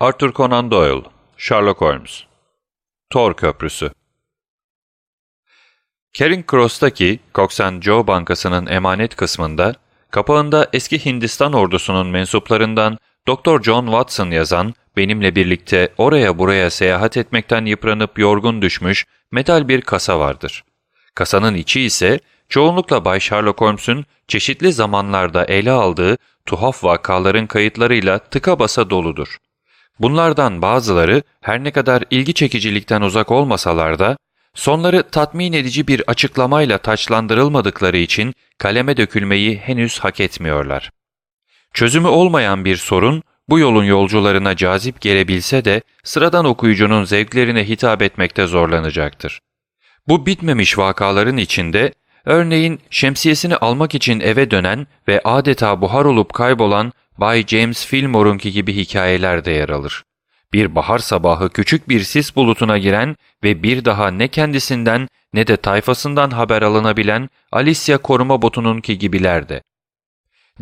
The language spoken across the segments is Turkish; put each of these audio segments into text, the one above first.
Arthur Conan Doyle, Sherlock Holmes Tor Köprüsü Charing Cross'taki Cox Joe Bankası'nın emanet kısmında, kapağında eski Hindistan ordusunun mensuplarından Dr. John Watson yazan, benimle birlikte oraya buraya seyahat etmekten yıpranıp yorgun düşmüş metal bir kasa vardır. Kasanın içi ise çoğunlukla Bay Sherlock Holmes'un çeşitli zamanlarda ele aldığı tuhaf vakaların kayıtlarıyla tıka basa doludur. Bunlardan bazıları her ne kadar ilgi çekicilikten uzak olmasalar da, sonları tatmin edici bir açıklamayla taçlandırılmadıkları için kaleme dökülmeyi henüz hak etmiyorlar. Çözümü olmayan bir sorun, bu yolun yolcularına cazip gelebilse de sıradan okuyucunun zevklerine hitap etmekte zorlanacaktır. Bu bitmemiş vakaların içinde, örneğin şemsiyesini almak için eve dönen ve adeta buhar olup kaybolan Bay James Fillmore'unki gibi hikayeler de yer alır. Bir bahar sabahı küçük bir sis bulutuna giren ve bir daha ne kendisinden ne de tayfasından haber alınabilen Alicia koruma botununki gibilerdi.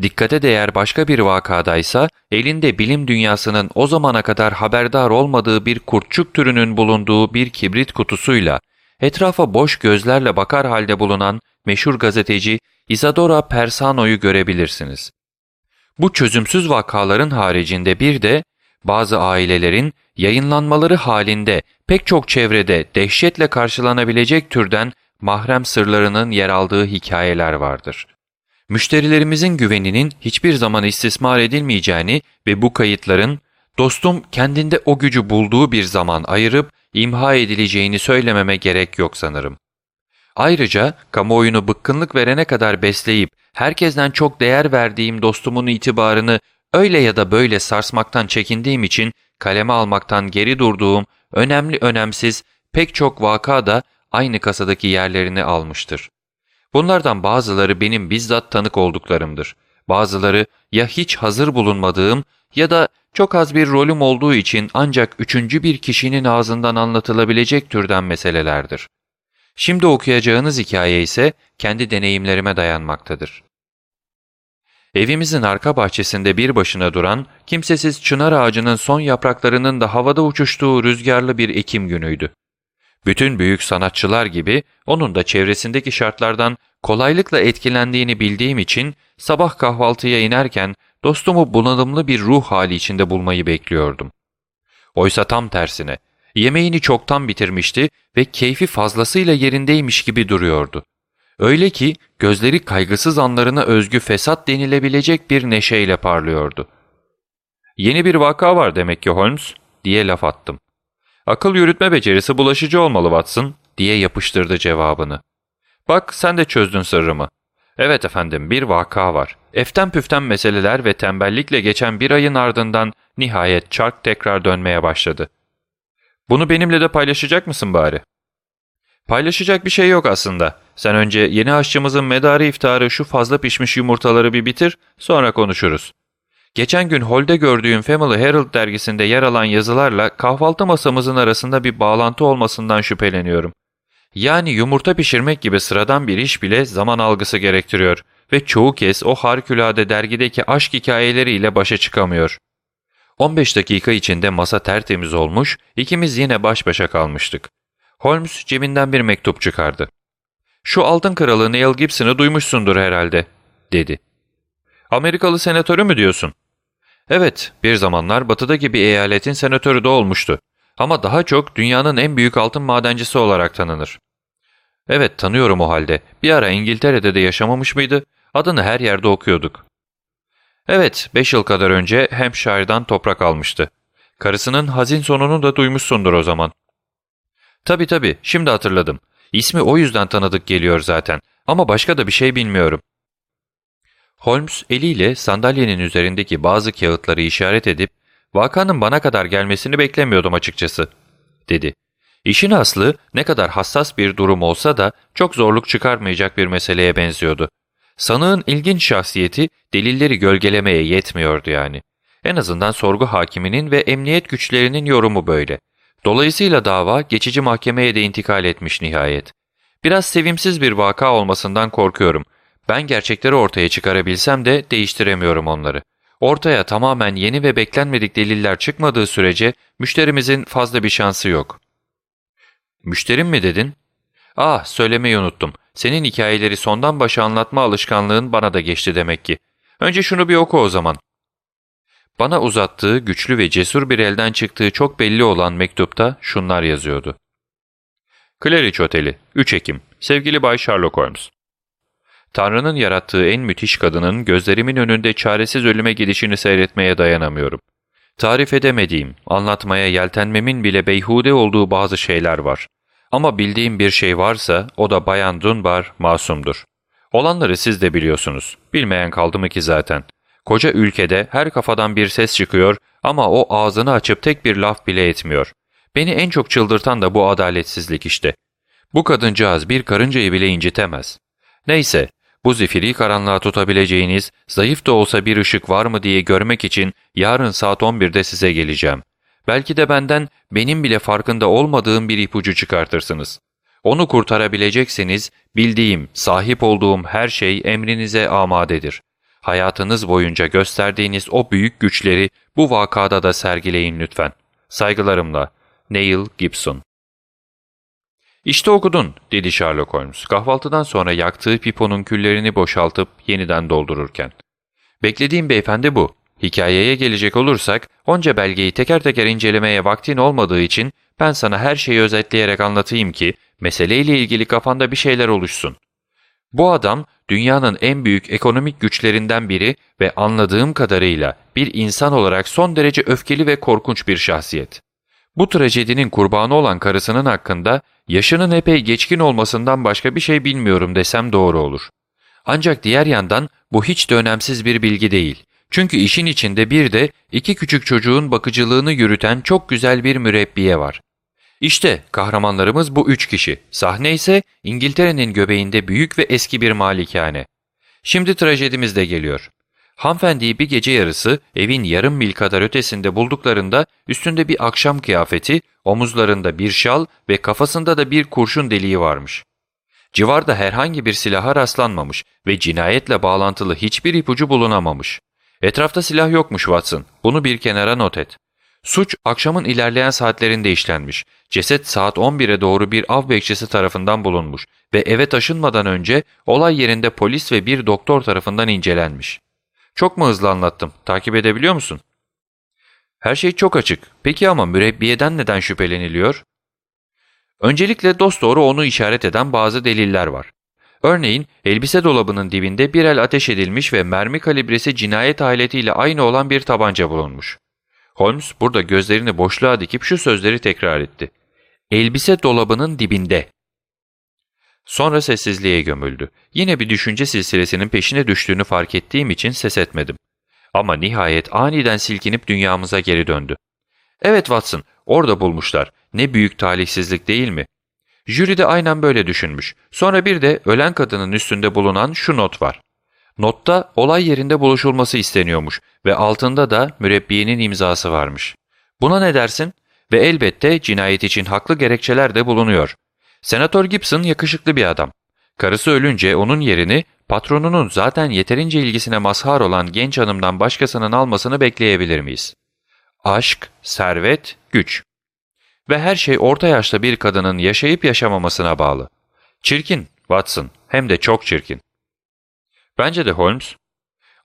Dikkate değer başka bir vakadaysa elinde bilim dünyasının o zamana kadar haberdar olmadığı bir kurtçuk türünün bulunduğu bir kibrit kutusuyla etrafa boş gözlerle bakar halde bulunan meşhur gazeteci Isadora Persano'yu görebilirsiniz. Bu çözümsüz vakaların haricinde bir de bazı ailelerin yayınlanmaları halinde pek çok çevrede dehşetle karşılanabilecek türden mahrem sırlarının yer aldığı hikayeler vardır. Müşterilerimizin güveninin hiçbir zaman istismar edilmeyeceğini ve bu kayıtların dostum kendinde o gücü bulduğu bir zaman ayırıp imha edileceğini söylememe gerek yok sanırım. Ayrıca kamuoyunu bıkkınlık verene kadar besleyip herkesten çok değer verdiğim dostumun itibarını öyle ya da böyle sarsmaktan çekindiğim için kaleme almaktan geri durduğum önemli önemsiz pek çok vaka da aynı kasadaki yerlerini almıştır. Bunlardan bazıları benim bizzat tanık olduklarımdır. Bazıları ya hiç hazır bulunmadığım ya da çok az bir rolüm olduğu için ancak üçüncü bir kişinin ağzından anlatılabilecek türden meselelerdir. Şimdi okuyacağınız hikaye ise kendi deneyimlerime dayanmaktadır. Evimizin arka bahçesinde bir başına duran, kimsesiz çınar ağacının son yapraklarının da havada uçuştuğu rüzgarlı bir Ekim günüydü. Bütün büyük sanatçılar gibi onun da çevresindeki şartlardan kolaylıkla etkilendiğini bildiğim için sabah kahvaltıya inerken dostumu bunalımlı bir ruh hali içinde bulmayı bekliyordum. Oysa tam tersine, yemeğini çoktan bitirmişti ve keyfi fazlasıyla yerindeymiş gibi duruyordu. Öyle ki gözleri kaygısız anlarına özgü fesat denilebilecek bir neşeyle parlıyordu. ''Yeni bir vaka var demek ki Holmes'' diye laf attım. ''Akıl yürütme becerisi bulaşıcı olmalı Watson'' diye yapıştırdı cevabını. ''Bak sen de çözdün sırrımı. Evet efendim bir vaka var. Eften püften meseleler ve tembellikle geçen bir ayın ardından nihayet çark tekrar dönmeye başladı. Bunu benimle de paylaşacak mısın bari?'' Paylaşacak bir şey yok aslında. Sen önce yeni aşçımızın medarı iftarı şu fazla pişmiş yumurtaları bir bitir, sonra konuşuruz. Geçen gün holde gördüğüm Family Herald dergisinde yer alan yazılarla kahvaltı masamızın arasında bir bağlantı olmasından şüpheleniyorum. Yani yumurta pişirmek gibi sıradan bir iş bile zaman algısı gerektiriyor ve çoğu kez o harikulade dergideki aşk hikayeleriyle başa çıkamıyor. 15 dakika içinde masa tertemiz olmuş, ikimiz yine baş başa kalmıştık. Holmes cebinden bir mektup çıkardı. ''Şu altın kralı Neil Gibson'ı duymuşsundur herhalde.'' dedi. ''Amerikalı senatörü mü diyorsun?'' ''Evet, bir zamanlar batıdaki bir eyaletin senatörü de olmuştu. Ama daha çok dünyanın en büyük altın madencisi olarak tanınır.'' ''Evet, tanıyorum o halde. Bir ara İngiltere'de de yaşamamış mıydı? Adını her yerde okuyorduk.'' ''Evet, beş yıl kadar önce Hampshire'dan toprak almıştı. Karısının hazin sonunu da duymuşsundur o zaman.'' Tabi tabi şimdi hatırladım. İsmi o yüzden tanıdık geliyor zaten ama başka da bir şey bilmiyorum. Holmes eliyle sandalyenin üzerindeki bazı kağıtları işaret edip vakanın bana kadar gelmesini beklemiyordum açıkçası, dedi. İşin aslı ne kadar hassas bir durum olsa da çok zorluk çıkarmayacak bir meseleye benziyordu. Sanığın ilginç şahsiyeti delilleri gölgelemeye yetmiyordu yani. En azından sorgu hakiminin ve emniyet güçlerinin yorumu böyle. Dolayısıyla dava geçici mahkemeye de intikal etmiş nihayet. Biraz sevimsiz bir vaka olmasından korkuyorum. Ben gerçekleri ortaya çıkarabilsem de değiştiremiyorum onları. Ortaya tamamen yeni ve beklenmedik deliller çıkmadığı sürece müşterimizin fazla bir şansı yok. Müşterim mi dedin? Ah söylemeyi unuttum. Senin hikayeleri sondan başa anlatma alışkanlığın bana da geçti demek ki. Önce şunu bir oku o zaman. Bana uzattığı güçlü ve cesur bir elden çıktığı çok belli olan mektupta şunlar yazıyordu. Claridge Oteli, 3 Ekim, sevgili Bay Sherlock Holmes. Tanrı'nın yarattığı en müthiş kadının gözlerimin önünde çaresiz ölüme gidişini seyretmeye dayanamıyorum. Tarif edemediğim, anlatmaya yeltenmemin bile beyhude olduğu bazı şeyler var. Ama bildiğim bir şey varsa o da Bayan Dunbar masumdur. Olanları siz de biliyorsunuz. Bilmeyen kaldı mı ki zaten. Koca ülkede her kafadan bir ses çıkıyor ama o ağzını açıp tek bir laf bile etmiyor. Beni en çok çıldırtan da bu adaletsizlik işte. Bu kadıncağız bir karıncayı bile incitemez. Neyse, bu zifiri karanlığa tutabileceğiniz, zayıf da olsa bir ışık var mı diye görmek için yarın saat 11'de size geleceğim. Belki de benden benim bile farkında olmadığım bir ipucu çıkartırsınız. Onu kurtarabilecekseniz bildiğim, sahip olduğum her şey emrinize amadedir. Hayatınız boyunca gösterdiğiniz o büyük güçleri bu vakada da sergileyin lütfen. Saygılarımla, Neil Gibson ''İşte okudun.'' dedi Sherlock Holmes kahvaltıdan sonra yaktığı piponun küllerini boşaltıp yeniden doldururken. ''Beklediğim beyefendi bu. Hikayeye gelecek olursak onca belgeyi teker teker incelemeye vaktin olmadığı için ben sana her şeyi özetleyerek anlatayım ki meseleyle ilgili kafanda bir şeyler oluşsun. Bu adam dünyanın en büyük ekonomik güçlerinden biri ve anladığım kadarıyla bir insan olarak son derece öfkeli ve korkunç bir şahsiyet. Bu trajedinin kurbanı olan karısının hakkında yaşının epey geçkin olmasından başka bir şey bilmiyorum desem doğru olur. Ancak diğer yandan bu hiç de önemsiz bir bilgi değil. Çünkü işin içinde bir de iki küçük çocuğun bakıcılığını yürüten çok güzel bir mürebbiye var. İşte kahramanlarımız bu üç kişi. Sahne ise İngiltere'nin göbeğinde büyük ve eski bir malikane. Şimdi trajedimiz de geliyor. Hanımefendiyi bir gece yarısı evin yarım mil kadar ötesinde bulduklarında üstünde bir akşam kıyafeti, omuzlarında bir şal ve kafasında da bir kurşun deliği varmış. Civarda herhangi bir silaha rastlanmamış ve cinayetle bağlantılı hiçbir ipucu bulunamamış. Etrafta silah yokmuş Watson, bunu bir kenara not et. Suç akşamın ilerleyen saatlerinde işlenmiş. Ceset saat 11'e doğru bir av bekçisi tarafından bulunmuş ve eve taşınmadan önce olay yerinde polis ve bir doktor tarafından incelenmiş. Çok mu hızlı anlattım? Takip edebiliyor musun? Her şey çok açık. Peki ama mürebbiyeden neden şüpheleniliyor? Öncelikle dosdoğru onu işaret eden bazı deliller var. Örneğin elbise dolabının dibinde bir el ateş edilmiş ve mermi kalibresi cinayet aletiyle aynı olan bir tabanca bulunmuş. Holmes burada gözlerini boşluğa dikip şu sözleri tekrar etti. Elbise dolabının dibinde. Sonra sessizliğe gömüldü. Yine bir düşünce silsilesinin peşine düştüğünü fark ettiğim için ses etmedim. Ama nihayet aniden silkinip dünyamıza geri döndü. Evet Watson, orada bulmuşlar. Ne büyük talihsizlik değil mi? Jüri de aynen böyle düşünmüş. Sonra bir de ölen kadının üstünde bulunan şu not var. Notta olay yerinde buluşulması isteniyormuş ve altında da mürebbiyenin imzası varmış. Buna ne dersin? Ve elbette cinayet için haklı gerekçeler de bulunuyor. Senatör Gibson yakışıklı bir adam. Karısı ölünce onun yerini patronunun zaten yeterince ilgisine mazhar olan genç hanımdan başkasının almasını bekleyebilir miyiz? Aşk, servet, güç. Ve her şey orta yaşta bir kadının yaşayıp yaşamamasına bağlı. Çirkin, Watson, hem de çok çirkin. Bence de Holmes.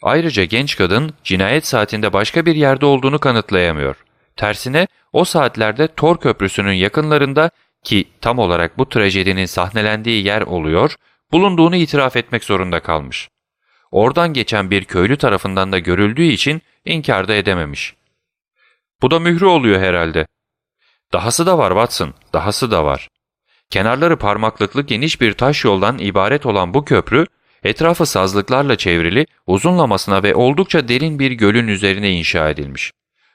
Ayrıca genç kadın cinayet saatinde başka bir yerde olduğunu kanıtlayamıyor. Tersine o saatlerde Tor Köprüsü'nün yakınlarında ki tam olarak bu trajedinin sahnelendiği yer oluyor, bulunduğunu itiraf etmek zorunda kalmış. Oradan geçen bir köylü tarafından da görüldüğü için inkar da edememiş. Bu da mührü oluyor herhalde. Dahası da var Watson, dahası da var. Kenarları parmaklıklı geniş bir taş yoldan ibaret olan bu köprü, etrafı sazlıklarla çevrili, uzunlamasına ve oldukça derin bir gölün üzerine inşa edilmiş.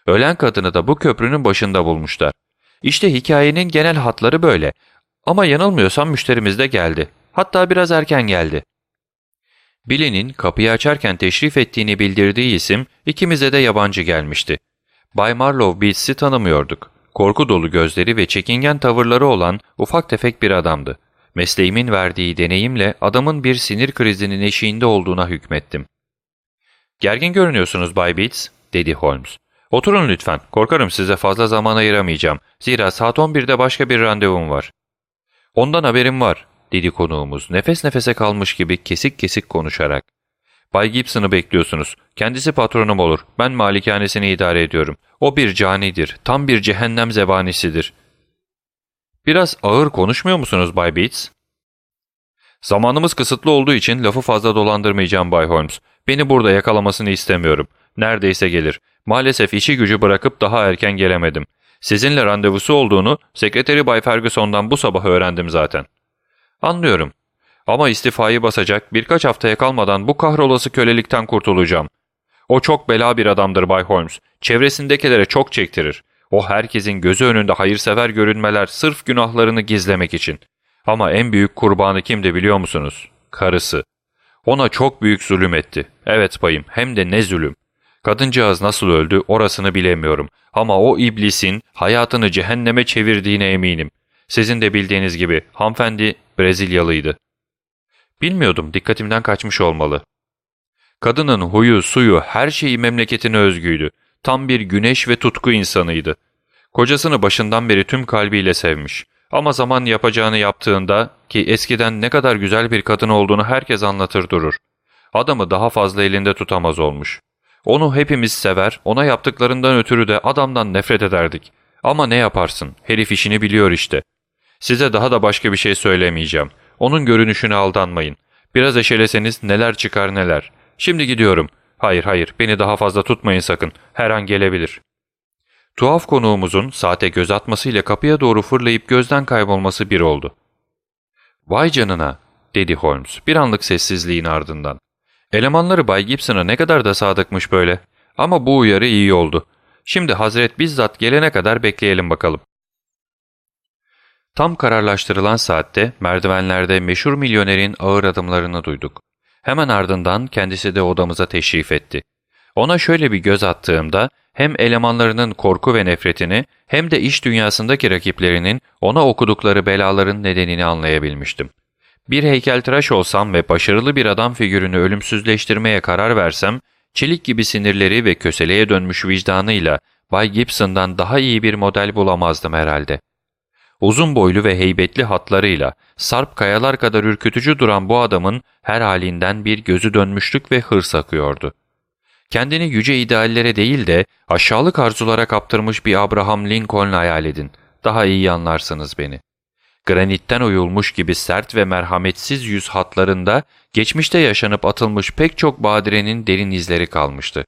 Ölen kadını da bu köprünün başında bulmuşlar. İşte hikayenin genel hatları böyle. Ama yanılmıyorsam müşterimiz de geldi. Hatta biraz erken geldi. Billy'nin kapıyı açarken teşrif ettiğini bildirdiği isim ikimize de yabancı gelmişti. Bay Marlowe Beats'i tanımıyorduk. Korku dolu gözleri ve çekingen tavırları olan ufak tefek bir adamdı. Mesleğimin verdiği deneyimle adamın bir sinir krizinin eşiğinde olduğuna hükmettim. Gergin görünüyorsunuz Bay Bates, dedi Holmes. Oturun lütfen. Korkarım size fazla zaman ayıramayacağım. Zira saat 11'de başka bir randevum var. Ondan haberim var, dedi konuğumuz nefes nefese kalmış gibi kesik kesik konuşarak. Bay Gibson'ı bekliyorsunuz. Kendisi patronum olur. Ben malikanesini idare ediyorum. O bir canidir. Tam bir cehennem zebanisidir. Biraz ağır konuşmuyor musunuz Bay Bates? Zamanımız kısıtlı olduğu için lafı fazla dolandırmayacağım Bay Holmes. Beni burada yakalamasını istemiyorum. Neredeyse gelir. Maalesef işi gücü bırakıp daha erken gelemedim. Sizinle randevusu olduğunu sekreteri Bay Ferguson'dan bu sabah öğrendim zaten. Anlıyorum. Ama istifayı basacak birkaç haftaya kalmadan bu kahrolası kölelikten kurtulacağım. O çok bela bir adamdır Bay Holmes. Çevresindekilere çok çektirir. O herkesin gözü önünde hayırsever görünmeler sırf günahlarını gizlemek için. Ama en büyük kurbanı kimdi biliyor musunuz? Karısı. Ona çok büyük zulüm etti. Evet bayım hem de ne zulüm. Kadıncağız nasıl öldü orasını bilemiyorum. Ama o iblisin hayatını cehenneme çevirdiğine eminim. Sizin de bildiğiniz gibi hanımefendi Brezilyalıydı. Bilmiyordum dikkatimden kaçmış olmalı. Kadının huyu, suyu, her şeyi memleketine özgüydü. Tam bir güneş ve tutku insanıydı. Kocasını başından beri tüm kalbiyle sevmiş. Ama zaman yapacağını yaptığında ki eskiden ne kadar güzel bir kadın olduğunu herkes anlatır durur. Adamı daha fazla elinde tutamaz olmuş. Onu hepimiz sever, ona yaptıklarından ötürü de adamdan nefret ederdik. Ama ne yaparsın, herif işini biliyor işte. Size daha da başka bir şey söylemeyeceğim. Onun görünüşüne aldanmayın. Biraz eşeleseniz neler çıkar neler. Şimdi gidiyorum. Hayır hayır beni daha fazla tutmayın sakın. Her an gelebilir. Tuhaf konuğumuzun saate göz atmasıyla kapıya doğru fırlayıp gözden kaybolması bir oldu. ''Vay canına'' dedi Holmes bir anlık sessizliğin ardından. Elemanları Bay Gibson'a ne kadar da sadıkmış böyle. Ama bu uyarı iyi oldu. Şimdi Hazret bizzat gelene kadar bekleyelim bakalım. Tam kararlaştırılan saatte merdivenlerde meşhur milyonerin ağır adımlarını duyduk. Hemen ardından kendisi de odamıza teşrif etti. Ona şöyle bir göz attığımda hem elemanlarının korku ve nefretini hem de iş dünyasındaki rakiplerinin ona okudukları belaların nedenini anlayabilmiştim. Bir heykeltıraş olsam ve başarılı bir adam figürünü ölümsüzleştirmeye karar versem, çelik gibi sinirleri ve köseleye dönmüş vicdanıyla Bay Gibson'dan daha iyi bir model bulamazdım herhalde. Uzun boylu ve heybetli hatlarıyla sarp kayalar kadar ürkütücü duran bu adamın her halinden bir gözü dönmüşlük ve hırs akıyordu. Kendini yüce ideallere değil de aşağılık arzulara kaptırmış bir Abraham Lincoln hayal edin. Daha iyi anlarsınız beni. Granitten oyulmuş gibi sert ve merhametsiz yüz hatlarında geçmişte yaşanıp atılmış pek çok badirenin derin izleri kalmıştı.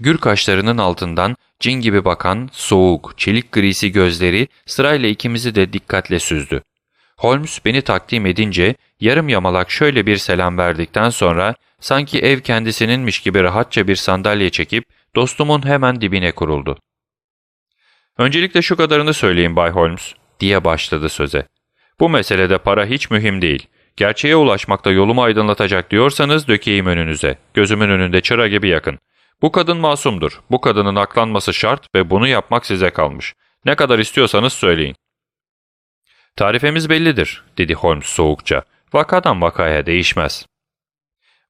Gür kaşlarının altından cin gibi bakan, soğuk, çelik grisi gözleri sırayla ikimizi de dikkatle süzdü. Holmes beni takdim edince yarım yamalak şöyle bir selam verdikten sonra sanki ev kendisininmiş gibi rahatça bir sandalye çekip dostumun hemen dibine kuruldu. ''Öncelikle şu kadarını söyleyeyim Bay Holmes.'' diye başladı söze. ''Bu meselede para hiç mühim değil. Gerçeğe ulaşmakta yolumu aydınlatacak diyorsanız dökeyim önünüze. Gözümün önünde çıra gibi yakın. Bu kadın masumdur. Bu kadının aklanması şart ve bunu yapmak size kalmış. Ne kadar istiyorsanız söyleyin. Tarifemiz bellidir, dedi Holmes soğukça. Vakadan vakaya değişmez.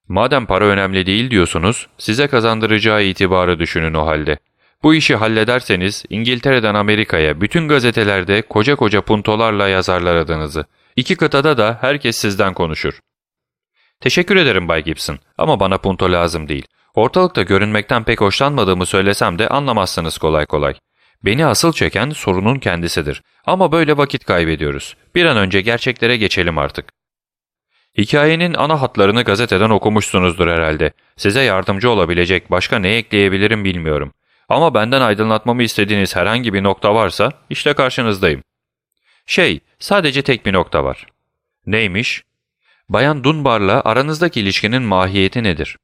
Madem para önemli değil diyorsunuz, size kazandıracağı itibarı düşünün o halde. Bu işi hallederseniz İngiltere'den Amerika'ya bütün gazetelerde koca koca puntolarla yazarlar adınızı. İki kıtada da herkes sizden konuşur. Teşekkür ederim Bay Gibson ama bana punto lazım değil. Ortalıkta görünmekten pek hoşlanmadığımı söylesem de anlamazsınız kolay kolay. Beni asıl çeken sorunun kendisidir. Ama böyle vakit kaybediyoruz. Bir an önce gerçeklere geçelim artık. Hikayenin ana hatlarını gazeteden okumuşsunuzdur herhalde. Size yardımcı olabilecek başka ne ekleyebilirim bilmiyorum. Ama benden aydınlatmamı istediğiniz herhangi bir nokta varsa işte karşınızdayım. Şey, sadece tek bir nokta var. Neymiş? Bayan Dunbar'la aranızdaki ilişkinin mahiyeti nedir?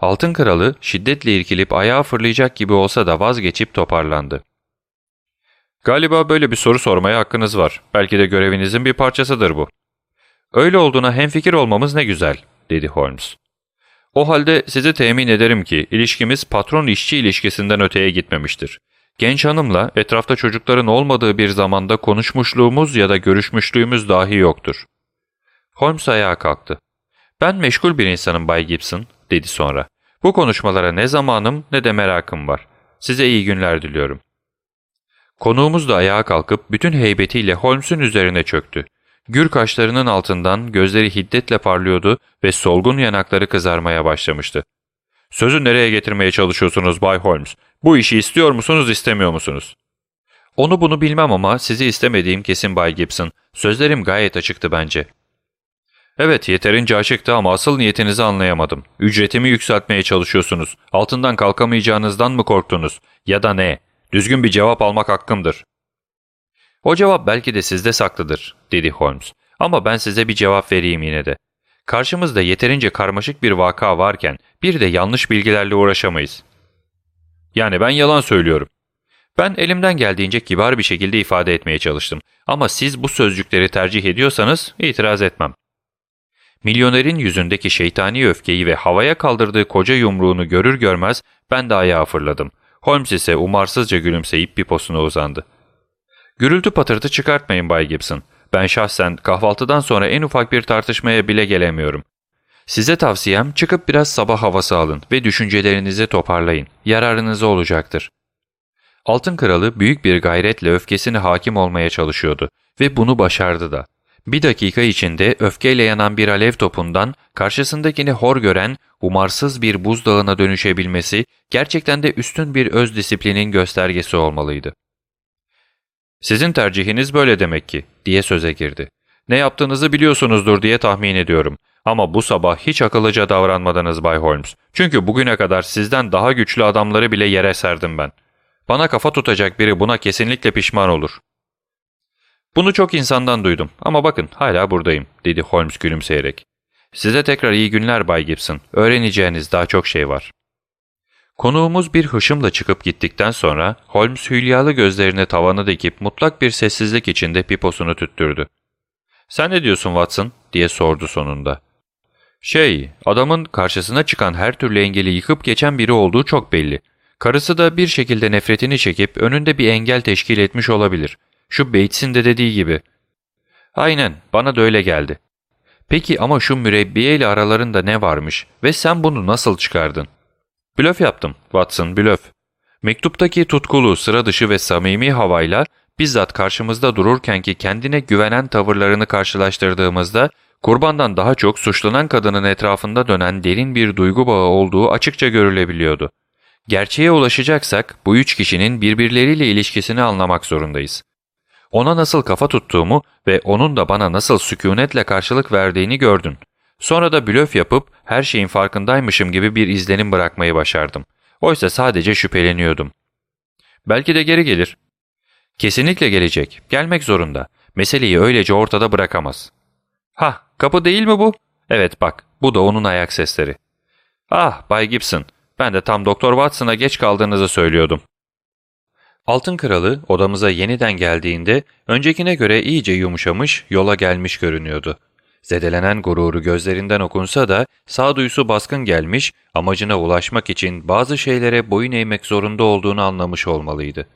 Altın kralı şiddetle irkilip ayağa fırlayacak gibi olsa da vazgeçip toparlandı. Galiba böyle bir soru sormaya hakkınız var. Belki de görevinizin bir parçasıdır bu. Öyle olduğuna hemfikir olmamız ne güzel, dedi Holmes. O halde sizi temin ederim ki ilişkimiz patron-işçi ilişkisinden öteye gitmemiştir. Genç hanımla etrafta çocukların olmadığı bir zamanda konuşmuşluğumuz ya da görüşmüşlüğümüz dahi yoktur. Holmes ayağa kalktı. Ben meşgul bir insanım Bay Gibson, dedi sonra. Bu konuşmalara ne zamanım ne de merakım var. Size iyi günler diliyorum. Konuğumuz da ayağa kalkıp bütün heybetiyle Holmes'un üzerine çöktü. Gür kaşlarının altından gözleri hiddetle parlıyordu ve solgun yanakları kızarmaya başlamıştı. ''Sözü nereye getirmeye çalışıyorsunuz Bay Holmes? Bu işi istiyor musunuz, istemiyor musunuz?'' ''Onu bunu bilmem ama sizi istemediğim kesin Bay Gibson. Sözlerim gayet açıktı bence.'' ''Evet, yeterince açıktı ama asıl niyetinizi anlayamadım. Ücretimi yükseltmeye çalışıyorsunuz. Altından kalkamayacağınızdan mı korktunuz? Ya da ne? Düzgün bir cevap almak hakkımdır.'' ''O cevap belki de sizde saklıdır.'' dedi Holmes. ''Ama ben size bir cevap vereyim yine de. Karşımızda yeterince karmaşık bir vaka varken bir de yanlış bilgilerle uğraşamayız. Yani ben yalan söylüyorum. Ben elimden geldiğince kibar bir şekilde ifade etmeye çalıştım. Ama siz bu sözcükleri tercih ediyorsanız itiraz etmem. Milyonerin yüzündeki şeytani öfkeyi ve havaya kaldırdığı koca yumruğunu görür görmez ben de ayağa fırladım. Holmes ise umarsızca gülümseyip piposuna uzandı. Gürültü patırtı çıkartmayın Bay Gibson. Ben şahsen kahvaltıdan sonra en ufak bir tartışmaya bile gelemiyorum. Size tavsiyem çıkıp biraz sabah havası alın ve düşüncelerinizi toparlayın. Yararınıza olacaktır. Altın Kralı büyük bir gayretle öfkesine hakim olmaya çalışıyordu ve bunu başardı da. Bir dakika içinde öfkeyle yanan bir alev topundan karşısındakini hor gören, umarsız bir buzdağına dönüşebilmesi gerçekten de üstün bir öz disiplinin göstergesi olmalıydı. ''Sizin tercihiniz böyle demek ki.'' diye söze girdi. ''Ne yaptığınızı biliyorsunuzdur diye tahmin ediyorum. Ama bu sabah hiç akıllıca davranmadınız Bay Holmes. Çünkü bugüne kadar sizden daha güçlü adamları bile yere serdim ben. Bana kafa tutacak biri buna kesinlikle pişman olur.'' ''Bunu çok insandan duydum ama bakın hala buradayım.'' dedi Holmes gülümseyerek. ''Size tekrar iyi günler Bay Gibson. Öğreneceğiniz daha çok şey var.'' Konuğumuz bir hışımla çıkıp gittikten sonra Holmes hülyalı gözlerini tavana dikip mutlak bir sessizlik içinde piposunu tüttürdü. ''Sen ne diyorsun Watson?'' diye sordu sonunda. ''Şey, adamın karşısına çıkan her türlü engeli yıkıp geçen biri olduğu çok belli. Karısı da bir şekilde nefretini çekip önünde bir engel teşkil etmiş olabilir. Şu Bates'in de dediği gibi.'' ''Aynen, bana da öyle geldi. Peki ama şu mürebbiye ile aralarında ne varmış ve sen bunu nasıl çıkardın?'' Blöf yaptım, Watson, blöf. Mektuptaki tutkulu, sıra dışı ve samimi havayla bizzat karşımızda dururkenki kendine güvenen tavırlarını karşılaştırdığımızda kurbandan daha çok suçlanan kadının etrafında dönen derin bir duygu bağı olduğu açıkça görülebiliyordu. Gerçeğe ulaşacaksak bu üç kişinin birbirleriyle ilişkisini anlamak zorundayız. Ona nasıl kafa tuttuğumu ve onun da bana nasıl sükunetle karşılık verdiğini gördün. Sonra da blöf yapıp her şeyin farkındaymışım gibi bir izlenim bırakmayı başardım. Oysa sadece şüpheleniyordum. Belki de geri gelir. Kesinlikle gelecek. Gelmek zorunda. Meseleyi öylece ortada bırakamaz. Ha, kapı değil mi bu? Evet bak, bu da onun ayak sesleri. Ah, Bay Gibson, ben de tam Doktor Watson'a geç kaldığınızı söylüyordum. Altın Kralı odamıza yeniden geldiğinde öncekine göre iyice yumuşamış, yola gelmiş görünüyordu. Zedelenen gururu gözlerinden okunsa da sağduyusu baskın gelmiş, amacına ulaşmak için bazı şeylere boyun eğmek zorunda olduğunu anlamış olmalıydı.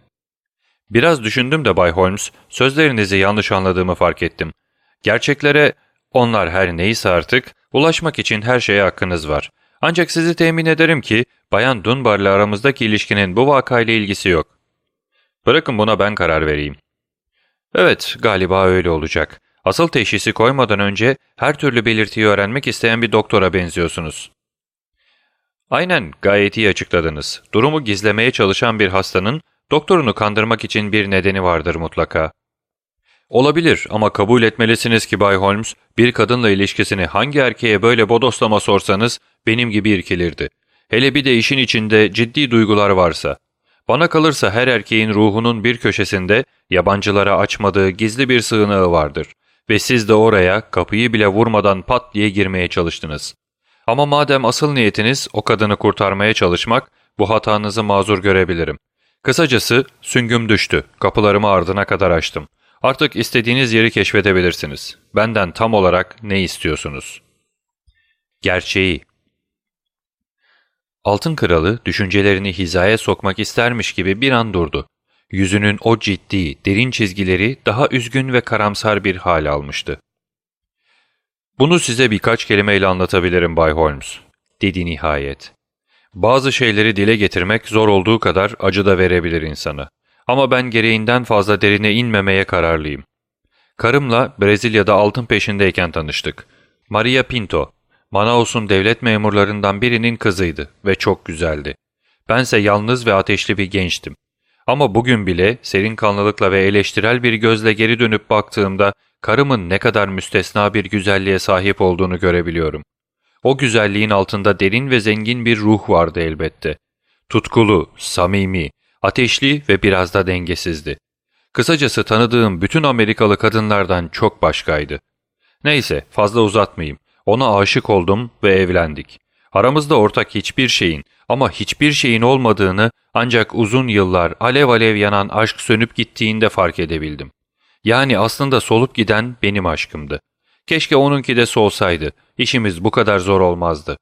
Biraz düşündüm de Bay Holmes, sözlerinizi yanlış anladığımı fark ettim. Gerçeklere, onlar her neyse artık, ulaşmak için her şeye hakkınız var. Ancak sizi temin ederim ki, Bayan Dunbar'la aramızdaki ilişkinin bu vakayla ilgisi yok. Bırakın buna ben karar vereyim. Evet, galiba öyle olacak. Asıl teşhisi koymadan önce her türlü belirtiyi öğrenmek isteyen bir doktora benziyorsunuz. Aynen, gayet iyi açıkladınız. Durumu gizlemeye çalışan bir hastanın doktorunu kandırmak için bir nedeni vardır mutlaka. Olabilir ama kabul etmelisiniz ki Bay Holmes, bir kadınla ilişkisini hangi erkeğe böyle bodoslama sorsanız benim gibi irkilirdi. Hele bir de işin içinde ciddi duygular varsa. Bana kalırsa her erkeğin ruhunun bir köşesinde yabancılara açmadığı gizli bir sığınağı vardır. Ve siz de oraya kapıyı bile vurmadan pat diye girmeye çalıştınız. Ama madem asıl niyetiniz o kadını kurtarmaya çalışmak, bu hatanızı mazur görebilirim. Kısacası süngüm düştü, kapılarımı ardına kadar açtım. Artık istediğiniz yeri keşfedebilirsiniz. Benden tam olarak ne istiyorsunuz? Gerçeği Altın Kralı düşüncelerini hizaya sokmak istermiş gibi bir an durdu. Yüzünün o ciddi, derin çizgileri daha üzgün ve karamsar bir hal almıştı. ''Bunu size birkaç kelimeyle anlatabilirim Bay Holmes.'' dedi nihayet. Bazı şeyleri dile getirmek zor olduğu kadar acı da verebilir insana. Ama ben gereğinden fazla derine inmemeye kararlıyım. Karımla Brezilya'da altın peşindeyken tanıştık. Maria Pinto, Manaus'un devlet memurlarından birinin kızıydı ve çok güzeldi. Bense yalnız ve ateşli bir gençtim. Ama bugün bile serin kanlılıkla ve eleştirel bir gözle geri dönüp baktığımda karımın ne kadar müstesna bir güzelliğe sahip olduğunu görebiliyorum. O güzelliğin altında derin ve zengin bir ruh vardı elbette. Tutkulu, samimi, ateşli ve biraz da dengesizdi. Kısacası tanıdığım bütün Amerikalı kadınlardan çok başkaydı. Neyse fazla uzatmayayım. Ona aşık oldum ve evlendik. Aramızda ortak hiçbir şeyin ama hiçbir şeyin olmadığını ancak uzun yıllar alev alev yanan aşk sönüp gittiğinde fark edebildim. Yani aslında solup giden benim aşkımdı. Keşke onunki de solsaydı. İşimiz bu kadar zor olmazdı.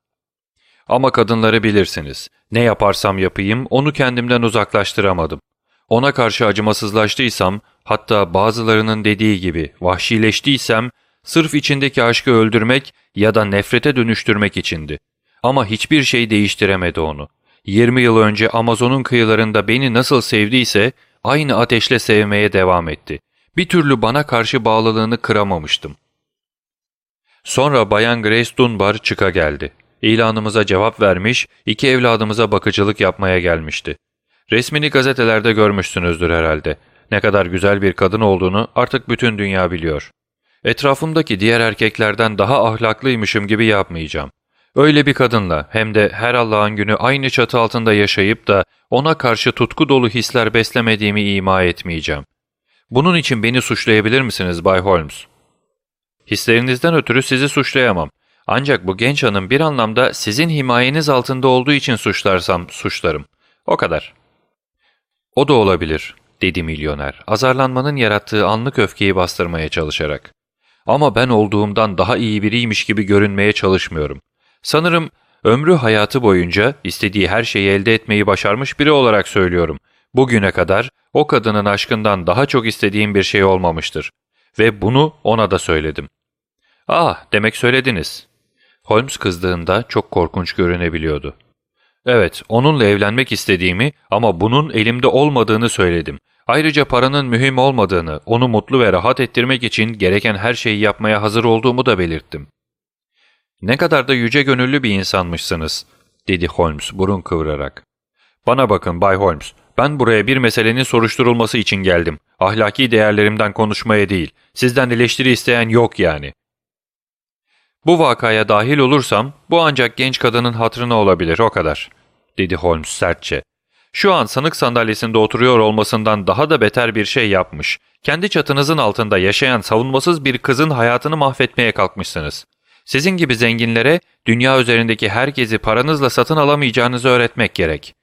Ama kadınları bilirsiniz. Ne yaparsam yapayım onu kendimden uzaklaştıramadım. Ona karşı acımasızlaştıysam, hatta bazılarının dediği gibi vahşileştiysem, sırf içindeki aşkı öldürmek ya da nefrete dönüştürmek içindi. Ama hiçbir şey değiştiremedi onu. 20 yıl önce Amazon'un kıyılarında beni nasıl sevdiyse aynı ateşle sevmeye devam etti. Bir türlü bana karşı bağlılığını kıramamıştım. Sonra Bayan Grace Dunbar çıka geldi. İlanımıza cevap vermiş, iki evladımıza bakıcılık yapmaya gelmişti. Resmini gazetelerde görmüşsünüzdür herhalde. Ne kadar güzel bir kadın olduğunu artık bütün dünya biliyor. Etrafımdaki diğer erkeklerden daha ahlaklıymışım gibi yapmayacağım. Öyle bir kadınla hem de her Allah'ın günü aynı çatı altında yaşayıp da ona karşı tutku dolu hisler beslemediğimi ima etmeyeceğim. Bunun için beni suçlayabilir misiniz Bay Holmes? Hislerinizden ötürü sizi suçlayamam. Ancak bu genç hanım bir anlamda sizin himayeniz altında olduğu için suçlarsam suçlarım. O kadar. O da olabilir, dedi milyoner, azarlanmanın yarattığı anlık öfkeyi bastırmaya çalışarak. Ama ben olduğumdan daha iyi biriymiş gibi görünmeye çalışmıyorum. Sanırım ömrü hayatı boyunca istediği her şeyi elde etmeyi başarmış biri olarak söylüyorum. Bugüne kadar o kadının aşkından daha çok istediğim bir şey olmamıştır. Ve bunu ona da söyledim. Ah, demek söylediniz. Holmes kızdığında çok korkunç görünebiliyordu. Evet, onunla evlenmek istediğimi ama bunun elimde olmadığını söyledim. Ayrıca paranın mühim olmadığını, onu mutlu ve rahat ettirmek için gereken her şeyi yapmaya hazır olduğumu da belirttim. ''Ne kadar da yüce gönüllü bir insanmışsınız.'' dedi Holmes burun kıvırarak. ''Bana bakın Bay Holmes, ben buraya bir meselenin soruşturulması için geldim. Ahlaki değerlerimden konuşmaya değil. Sizden eleştiri isteyen yok yani.'' ''Bu vakaya dahil olursam bu ancak genç kadının hatırına olabilir o kadar.'' dedi Holmes sertçe. Şu an sanık sandalyesinde oturuyor olmasından daha da beter bir şey yapmış. Kendi çatınızın altında yaşayan savunmasız bir kızın hayatını mahvetmeye kalkmışsınız. Sizin gibi zenginlere dünya üzerindeki herkesi paranızla satın alamayacağınızı öğretmek gerek.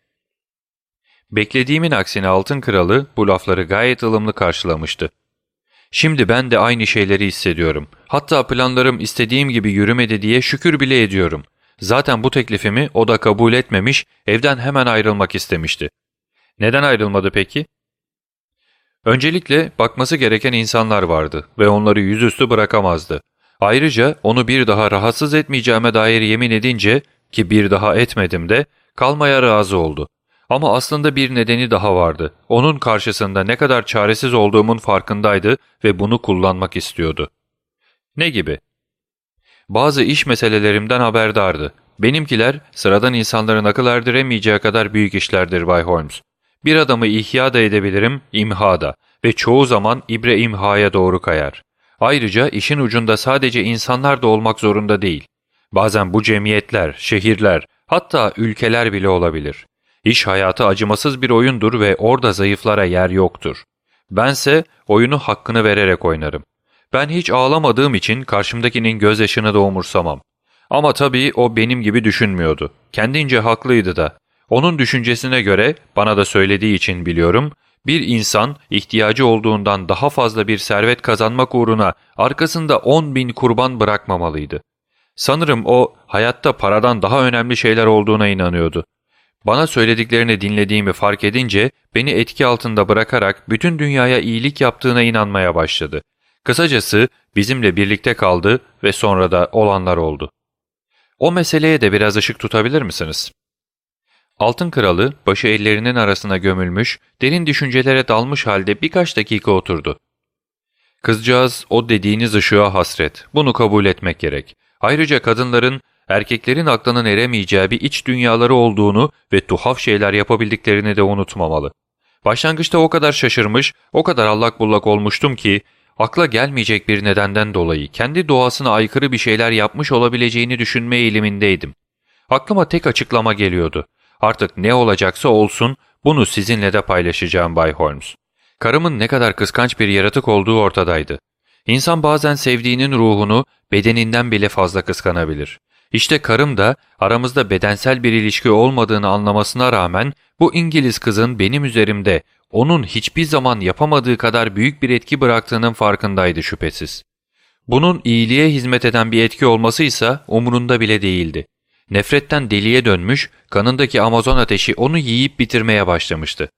Beklediğimin aksine Altın Kralı bu lafları gayet ılımlı karşılamıştı. Şimdi ben de aynı şeyleri hissediyorum. Hatta planlarım istediğim gibi yürümedi diye şükür bile ediyorum. Zaten bu teklifimi o da kabul etmemiş, evden hemen ayrılmak istemişti. Neden ayrılmadı peki? Öncelikle bakması gereken insanlar vardı ve onları yüzüstü bırakamazdı. Ayrıca onu bir daha rahatsız etmeyeceğime dair yemin edince ki bir daha etmedim de kalmaya razı oldu. Ama aslında bir nedeni daha vardı. Onun karşısında ne kadar çaresiz olduğumun farkındaydı ve bunu kullanmak istiyordu. Ne gibi? Bazı iş meselelerimden haberdardı. Benimkiler sıradan insanların akıl erdiremeyeceği kadar büyük işlerdir Bay Holmes. Bir adamı ihya da edebilirim, imha da ve çoğu zaman ibre imhaya doğru kayar. Ayrıca işin ucunda sadece insanlar da olmak zorunda değil. Bazen bu cemiyetler, şehirler, hatta ülkeler bile olabilir. İş hayatı acımasız bir oyundur ve orada zayıflara yer yoktur. Bense oyunu hakkını vererek oynarım. Ben hiç ağlamadığım için karşımdakinin gözyaşını da umursamam. Ama tabii o benim gibi düşünmüyordu. Kendince haklıydı da. Onun düşüncesine göre, bana da söylediği için biliyorum, bir insan ihtiyacı olduğundan daha fazla bir servet kazanmak uğruna arkasında 10 bin kurban bırakmamalıydı. Sanırım o hayatta paradan daha önemli şeyler olduğuna inanıyordu. Bana söylediklerini dinlediğimi fark edince beni etki altında bırakarak bütün dünyaya iyilik yaptığına inanmaya başladı. Kısacası bizimle birlikte kaldı ve sonra da olanlar oldu. O meseleye de biraz ışık tutabilir misiniz? Altın Kralı başı ellerinin arasına gömülmüş, derin düşüncelere dalmış halde birkaç dakika oturdu. Kızcağız o dediğiniz ışığa hasret. Bunu kabul etmek gerek. Ayrıca kadınların erkeklerin aklının eremeyeceği bir iç dünyaları olduğunu ve tuhaf şeyler yapabildiklerini de unutmamalı. Başlangıçta o kadar şaşırmış, o kadar allak bullak olmuştum ki akla gelmeyecek bir nedenden dolayı kendi doğasına aykırı bir şeyler yapmış olabileceğini düşünme eğilimindeydim. Aklıma tek açıklama geliyordu. Artık ne olacaksa olsun bunu sizinle de paylaşacağım Bay Holmes. Karımın ne kadar kıskanç bir yaratık olduğu ortadaydı. İnsan bazen sevdiğinin ruhunu bedeninden bile fazla kıskanabilir. İşte karım da aramızda bedensel bir ilişki olmadığını anlamasına rağmen bu İngiliz kızın benim üzerimde onun hiçbir zaman yapamadığı kadar büyük bir etki bıraktığının farkındaydı şüphesiz. Bunun iyiliğe hizmet eden bir etki olması ise umurunda bile değildi. Nefretten deliye dönmüş, kanındaki Amazon ateşi onu yiyip bitirmeye başlamıştı.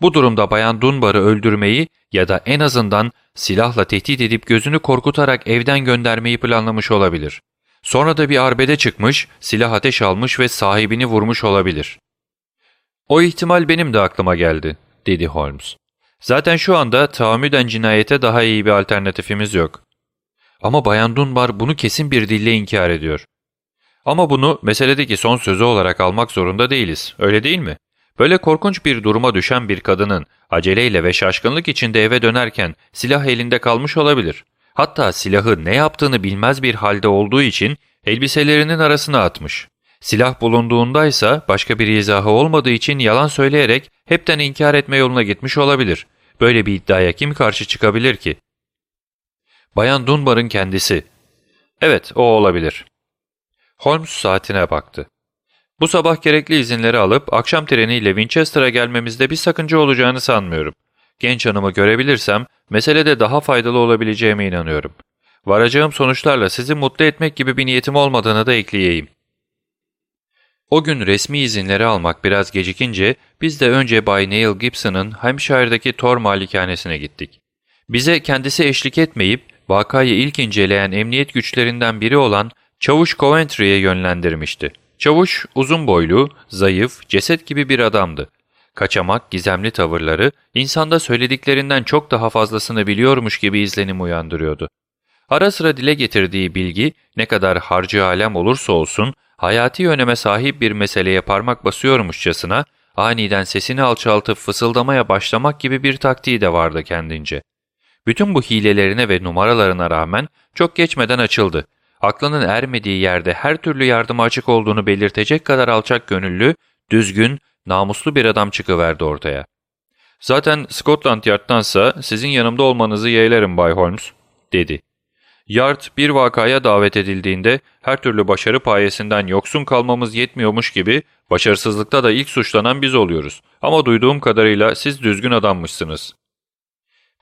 Bu durumda Bayan Dunbar'ı öldürmeyi ya da en azından silahla tehdit edip gözünü korkutarak evden göndermeyi planlamış olabilir. Sonra da bir arbede çıkmış, silah ateş almış ve sahibini vurmuş olabilir. O ihtimal benim de aklıma geldi, dedi Holmes. Zaten şu anda tahammüden cinayete daha iyi bir alternatifimiz yok. Ama Bayan Dunbar bunu kesin bir dille inkar ediyor. Ama bunu meseledeki son sözü olarak almak zorunda değiliz, öyle değil mi? Böyle korkunç bir duruma düşen bir kadının aceleyle ve şaşkınlık içinde eve dönerken silah elinde kalmış olabilir. Hatta silahı ne yaptığını bilmez bir halde olduğu için elbiselerinin arasına atmış. Silah bulunduğunda ise başka bir izahı olmadığı için yalan söyleyerek hepten inkar etme yoluna gitmiş olabilir. Böyle bir iddiaya kim karşı çıkabilir ki? Bayan Dunbar'ın kendisi. Evet, o olabilir. Holmes saatine baktı. Bu sabah gerekli izinleri alıp akşam treniyle Winchester'a gelmemizde bir sakınca olacağını sanmıyorum. Genç hanımı görebilirsem meselede daha faydalı olabileceğime inanıyorum. Varacağım sonuçlarla sizi mutlu etmek gibi bir niyetim olmadığını da ekleyeyim. O gün resmi izinleri almak biraz gecikince biz de önce Bay Neil Gibson'ın Hampshire'daki Tor malikanesine gittik. Bize kendisi eşlik etmeyip vakayı ilk inceleyen emniyet güçlerinden biri olan Çavuş Coventry'ye yönlendirmişti. Çavuş uzun boylu, zayıf, ceset gibi bir adamdı. Kaçamak, gizemli tavırları insanda söylediklerinden çok daha fazlasını biliyormuş gibi izlenim uyandırıyordu. Ara sıra dile getirdiği bilgi ne kadar harcı alem olursa olsun hayati öneme sahip bir meseleye parmak basıyormuşçasına aniden sesini alçaltıp fısıldamaya başlamak gibi bir taktiği de vardı kendince. Bütün bu hilelerine ve numaralarına rağmen çok geçmeden açıldı aklının ermediği yerde her türlü yardıma açık olduğunu belirtecek kadar alçak gönüllü, düzgün, namuslu bir adam çıkıverdi ortaya. ''Zaten Scotland Yard'dansa sizin yanımda olmanızı yeğlerim Bay Holmes.'' dedi. Yard bir vakaya davet edildiğinde her türlü başarı payesinden yoksun kalmamız yetmiyormuş gibi başarısızlıkta da ilk suçlanan biz oluyoruz. Ama duyduğum kadarıyla siz düzgün adammışsınız.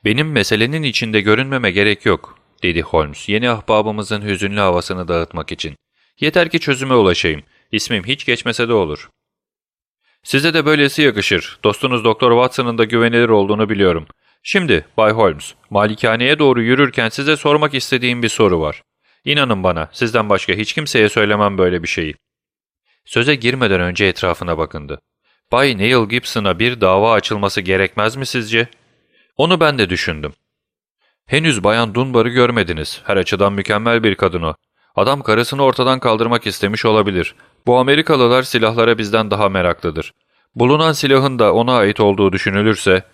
Benim meselenin içinde görünmeme gerek yok dedi Holmes yeni ahbabımızın hüzünlü havasını dağıtmak için. Yeter ki çözüme ulaşayım. İsmim hiç geçmese de olur. Size de böylesi yakışır. Dostunuz Doktor Watson'ın da güvenilir olduğunu biliyorum. Şimdi Bay Holmes, malikaneye doğru yürürken size sormak istediğim bir soru var. İnanın bana, sizden başka hiç kimseye söylemem böyle bir şeyi. Söze girmeden önce etrafına bakındı. Bay Neil Gibson'a bir dava açılması gerekmez mi sizce? Onu ben de düşündüm. Henüz Bayan Dunbar'ı görmediniz. Her açıdan mükemmel bir kadın o. Adam karısını ortadan kaldırmak istemiş olabilir. Bu Amerikalılar silahlara bizden daha meraklıdır. Bulunan silahın da ona ait olduğu düşünülürse...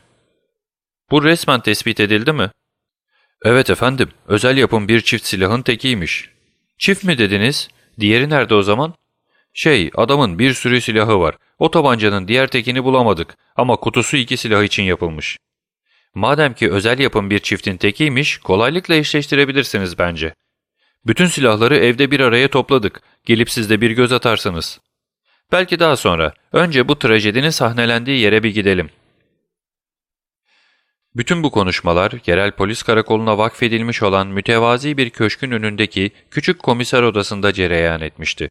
Bu resmen tespit edildi mi? Evet efendim, özel yapım bir çift silahın tekiymiş. Çift mi dediniz? Diğeri nerede o zaman? Şey, adamın bir sürü silahı var. O tabancanın diğer tekini bulamadık ama kutusu iki silah için yapılmış. Madem ki özel yapım bir çiftin tekiymiş, kolaylıkla eşleştirebilirsiniz bence. Bütün silahları evde bir araya topladık. Gelip siz de bir göz atarsınız. Belki daha sonra. Önce bu trajedinin sahnelendiği yere bir gidelim. Bütün bu konuşmalar yerel polis karakoluna vakfedilmiş olan mütevazi bir köşkün önündeki küçük komiser odasında cereyan etmişti.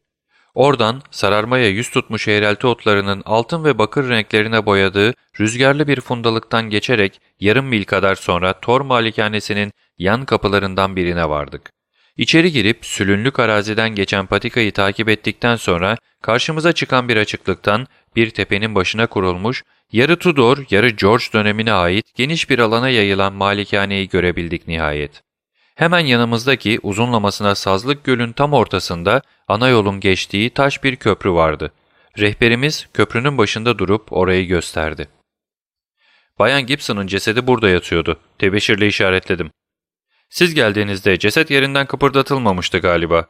Oradan sararmaya yüz tutmuş eğrelti otlarının altın ve bakır renklerine boyadığı rüzgarlı bir fundalıktan geçerek yarım mil kadar sonra Tor malikanesinin yan kapılarından birine vardık. İçeri girip sülünlük araziden geçen patikayı takip ettikten sonra karşımıza çıkan bir açıklıktan bir tepenin başına kurulmuş, yarı Tudor, yarı George dönemine ait geniş bir alana yayılan malikaneyi görebildik nihayet. Hemen yanımızdaki uzunlamasına Sazlık Göl'ün tam ortasında ana yolun geçtiği taş bir köprü vardı. Rehberimiz köprünün başında durup orayı gösterdi. Bayan Gibson'ın cesedi burada yatıyordu. Tebeşirle işaretledim. Siz geldiğinizde ceset yerinden kıpırdatılmamıştı galiba.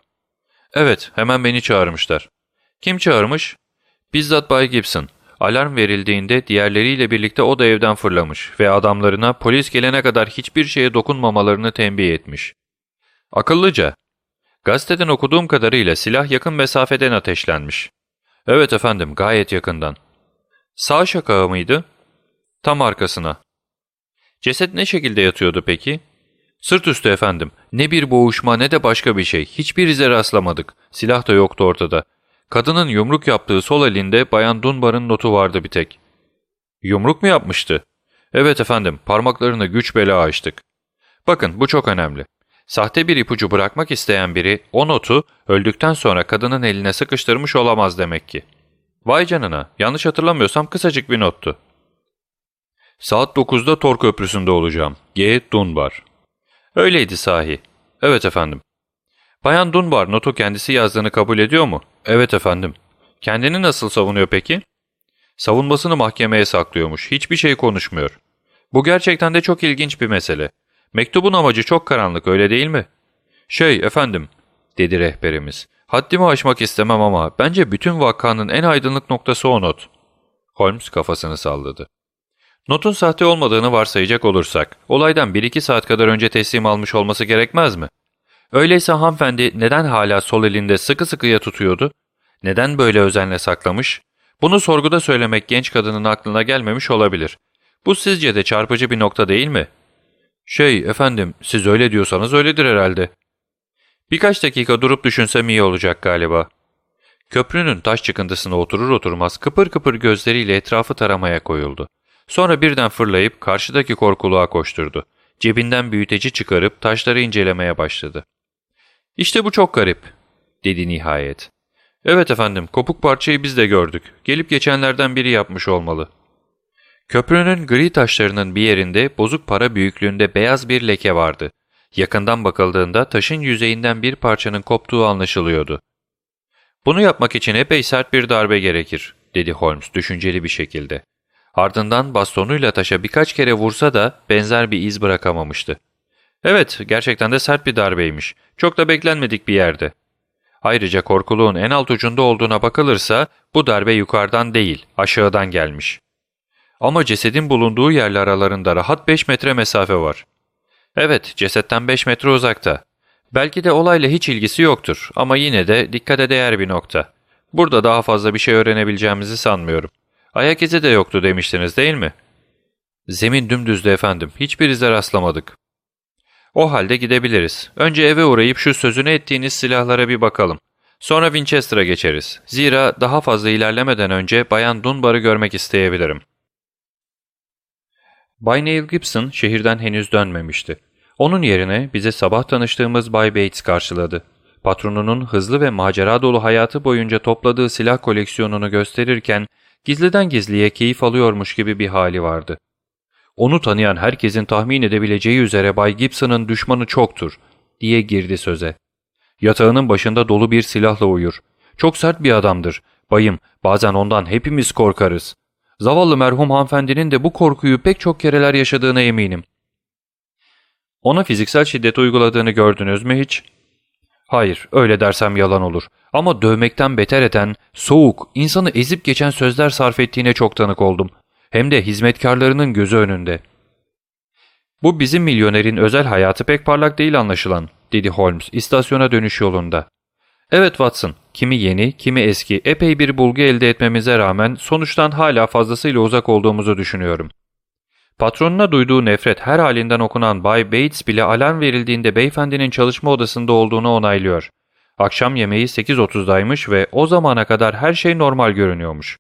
Evet, hemen beni çağırmışlar. Kim çağırmış? Bizzat Bay Gibson. Alarm verildiğinde diğerleriyle birlikte o da evden fırlamış ve adamlarına polis gelene kadar hiçbir şeye dokunmamalarını tembih etmiş. Akıllıca. Gazeteden okuduğum kadarıyla silah yakın mesafeden ateşlenmiş. Evet efendim, gayet yakından. Sağ şakağı mıydı? Tam arkasına. Ceset ne şekilde yatıyordu peki? Sırt üstü efendim. Ne bir boğuşma ne de başka bir şey. Hiçbir ize rastlamadık. Silah da yoktu ortada. Kadının yumruk yaptığı sol elinde Bayan Dunbar'ın notu vardı bir tek. Yumruk mu yapmıştı? Evet efendim, parmaklarını güç bela açtık. Bakın bu çok önemli. Sahte bir ipucu bırakmak isteyen biri o notu öldükten sonra kadının eline sıkıştırmış olamaz demek ki. Vay canına, yanlış hatırlamıyorsam kısacık bir nottu. Saat 9'da Tor Köprüsü'nde olacağım. G. Dunbar. Öyleydi sahi. Evet efendim. Bayan Dunbar notu kendisi yazdığını kabul ediyor mu? Evet efendim. Kendini nasıl savunuyor peki? Savunmasını mahkemeye saklıyormuş. Hiçbir şey konuşmuyor. Bu gerçekten de çok ilginç bir mesele. Mektubun amacı çok karanlık öyle değil mi? Şey efendim, dedi rehberimiz. Haddimi aşmak istemem ama bence bütün vakanın en aydınlık noktası o not. Holmes kafasını salladı. Notun sahte olmadığını varsayacak olursak, olaydan 1-2 saat kadar önce teslim almış olması gerekmez mi? Öyleyse hanımefendi neden hala sol elinde sıkı sıkıya tutuyordu? Neden böyle özenle saklamış? Bunu sorguda söylemek genç kadının aklına gelmemiş olabilir. Bu sizce de çarpıcı bir nokta değil mi? Şey efendim, siz öyle diyorsanız öyledir herhalde. Birkaç dakika durup düşünsem iyi olacak galiba. Köprünün taş çıkıntısına oturur oturmaz kıpır kıpır gözleriyle etrafı taramaya koyuldu. Sonra birden fırlayıp karşıdaki korkuluğa koşturdu. Cebinden büyüteci çıkarıp taşları incelemeye başladı. İşte bu çok garip, dedi nihayet. Evet efendim, kopuk parçayı biz de gördük. Gelip geçenlerden biri yapmış olmalı. Köprünün gri taşlarının bir yerinde bozuk para büyüklüğünde beyaz bir leke vardı. Yakından bakıldığında taşın yüzeyinden bir parçanın koptuğu anlaşılıyordu. Bunu yapmak için epey sert bir darbe gerekir, dedi Holmes düşünceli bir şekilde. Ardından bastonuyla taşa birkaç kere vursa da benzer bir iz bırakamamıştı. Evet, gerçekten de sert bir darbeymiş. Çok da beklenmedik bir yerde. Ayrıca korkuluğun en alt ucunda olduğuna bakılırsa bu darbe yukarıdan değil, aşağıdan gelmiş. Ama cesedin bulunduğu yerler aralarında rahat 5 metre mesafe var. Evet, cesetten 5 metre uzakta. Belki de olayla hiç ilgisi yoktur ama yine de dikkate değer bir nokta. Burada daha fazla bir şey öğrenebileceğimizi sanmıyorum. Ayak izi de yoktu demiştiniz değil mi? Zemin dümdüzdü efendim. Hiçbir ize rastlamadık. O halde gidebiliriz. Önce eve uğrayıp şu sözünü ettiğiniz silahlara bir bakalım. Sonra Winchester'a geçeriz. Zira daha fazla ilerlemeden önce Bayan Dunbar'ı görmek isteyebilirim. Bay Neil Gibson şehirden henüz dönmemişti. Onun yerine bize sabah tanıştığımız Bay Bates karşıladı. Patronunun hızlı ve macera dolu hayatı boyunca topladığı silah koleksiyonunu gösterirken gizliden gizliye keyif alıyormuş gibi bir hali vardı. Onu tanıyan herkesin tahmin edebileceği üzere Bay Gibson'ın düşmanı çoktur, diye girdi söze. Yatağının başında dolu bir silahla uyur. Çok sert bir adamdır. Bayım, bazen ondan hepimiz korkarız. Zavallı merhum hanımefendinin de bu korkuyu pek çok kereler yaşadığına eminim. Ona fiziksel şiddet uyguladığını gördünüz mü hiç? Hayır, öyle dersem yalan olur. Ama dövmekten beter eden, soğuk, insanı ezip geçen sözler sarf ettiğine çok tanık oldum. Hem de hizmetkarlarının gözü önünde. Bu bizim milyonerin özel hayatı pek parlak değil anlaşılan, dedi Holmes istasyona dönüş yolunda. Evet Watson, kimi yeni, kimi eski epey bir bulgu elde etmemize rağmen sonuçtan hala fazlasıyla uzak olduğumuzu düşünüyorum. Patronuna duyduğu nefret her halinden okunan Bay Bates bile alarm verildiğinde beyefendinin çalışma odasında olduğunu onaylıyor. Akşam yemeği 8.30'daymış ve o zamana kadar her şey normal görünüyormuş.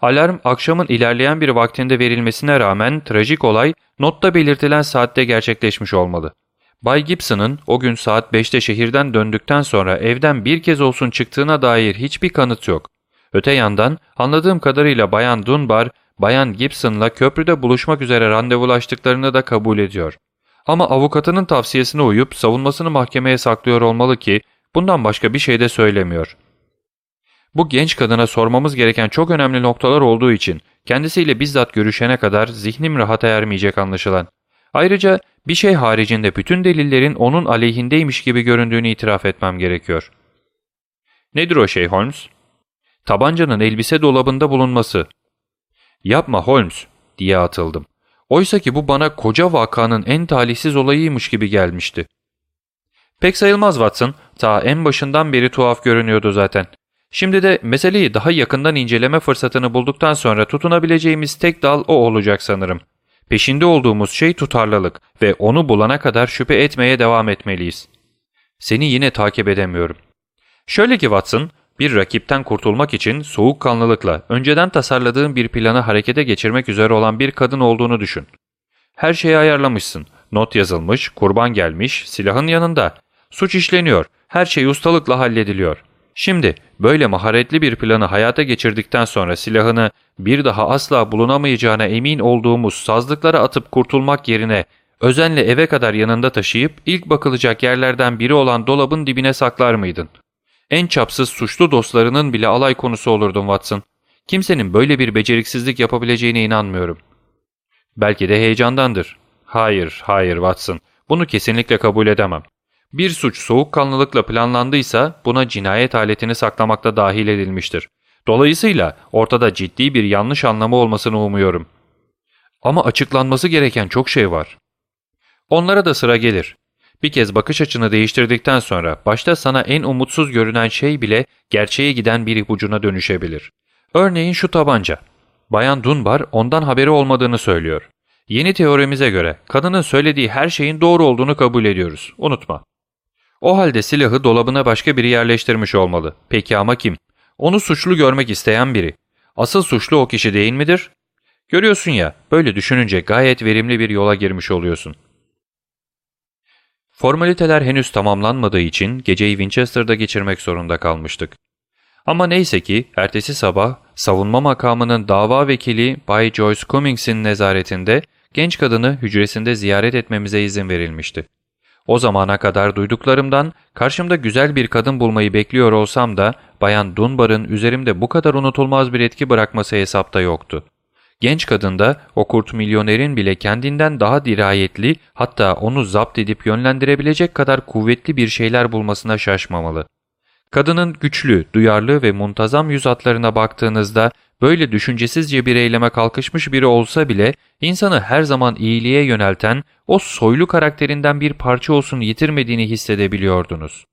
Alarm akşamın ilerleyen bir vaktinde verilmesine rağmen trajik olay notta belirtilen saatte gerçekleşmiş olmalı. Bay Gibson'ın o gün saat 5'te şehirden döndükten sonra evden bir kez olsun çıktığına dair hiçbir kanıt yok. Öte yandan anladığım kadarıyla Bayan Dunbar, Bayan Gibson'la köprüde buluşmak üzere randevulaştıklarını da kabul ediyor. Ama avukatının tavsiyesine uyup savunmasını mahkemeye saklıyor olmalı ki bundan başka bir şey de söylemiyor. Bu genç kadına sormamız gereken çok önemli noktalar olduğu için kendisiyle bizzat görüşene kadar zihnim rahata ermeyecek anlaşılan. Ayrıca bir şey haricinde bütün delillerin onun aleyhindeymiş gibi göründüğünü itiraf etmem gerekiyor. Nedir o şey Holmes? Tabancanın elbise dolabında bulunması. Yapma Holmes diye atıldım. Oysa ki bu bana koca vakanın en talihsiz olayıymış gibi gelmişti. Pek sayılmaz Watson. Ta en başından beri tuhaf görünüyordu zaten. Şimdi de meseleyi daha yakından inceleme fırsatını bulduktan sonra tutunabileceğimiz tek dal o olacak sanırım. Peşinde olduğumuz şey tutarlılık ve onu bulana kadar şüphe etmeye devam etmeliyiz. Seni yine takip edemiyorum. Şöyle ki Watson, bir rakipten kurtulmak için soğukkanlılıkla önceden tasarladığın bir planı harekete geçirmek üzere olan bir kadın olduğunu düşün. Her şeyi ayarlamışsın. Not yazılmış, kurban gelmiş, silahın yanında. Suç işleniyor, her şey ustalıkla hallediliyor. Şimdi böyle maharetli bir planı hayata geçirdikten sonra silahını bir daha asla bulunamayacağına emin olduğumuz sazlıklara atıp kurtulmak yerine özenle eve kadar yanında taşıyıp ilk bakılacak yerlerden biri olan dolabın dibine saklar mıydın? En çapsız suçlu dostlarının bile alay konusu olurdun Watson. Kimsenin böyle bir beceriksizlik yapabileceğine inanmıyorum. Belki de heyecandandır. Hayır, hayır Watson. Bunu kesinlikle kabul edemem. Bir suç soğukkanlılıkla planlandıysa buna cinayet aletini saklamakta dahil edilmiştir. Dolayısıyla ortada ciddi bir yanlış anlamı olmasını umuyorum. Ama açıklanması gereken çok şey var. Onlara da sıra gelir. Bir kez bakış açını değiştirdikten sonra başta sana en umutsuz görünen şey bile gerçeğe giden bir ipucuna dönüşebilir. Örneğin şu tabanca. Bayan Dunbar ondan haberi olmadığını söylüyor. Yeni teorimize göre kadının söylediği her şeyin doğru olduğunu kabul ediyoruz. Unutma. O halde silahı dolabına başka biri yerleştirmiş olmalı. Peki ama kim? Onu suçlu görmek isteyen biri. Asıl suçlu o kişi değil midir? Görüyorsun ya, böyle düşününce gayet verimli bir yola girmiş oluyorsun. Formaliteler henüz tamamlanmadığı için geceyi Winchester'da geçirmek zorunda kalmıştık. Ama neyse ki ertesi sabah savunma makamının dava vekili Bay Joyce Cummings'in nezaretinde genç kadını hücresinde ziyaret etmemize izin verilmişti. O zamana kadar duyduklarımdan karşımda güzel bir kadın bulmayı bekliyor olsam da Bayan Dunbar'ın üzerimde bu kadar unutulmaz bir etki bırakması hesapta yoktu. Genç kadın da o kurt milyonerin bile kendinden daha dirayetli hatta onu zapt edip yönlendirebilecek kadar kuvvetli bir şeyler bulmasına şaşmamalı. Kadının güçlü, duyarlı ve muntazam yüz hatlarına baktığınızda böyle düşüncesizce bir eyleme kalkışmış biri olsa bile insanı her zaman iyiliğe yönelten o soylu karakterinden bir parça olsun yitirmediğini hissedebiliyordunuz.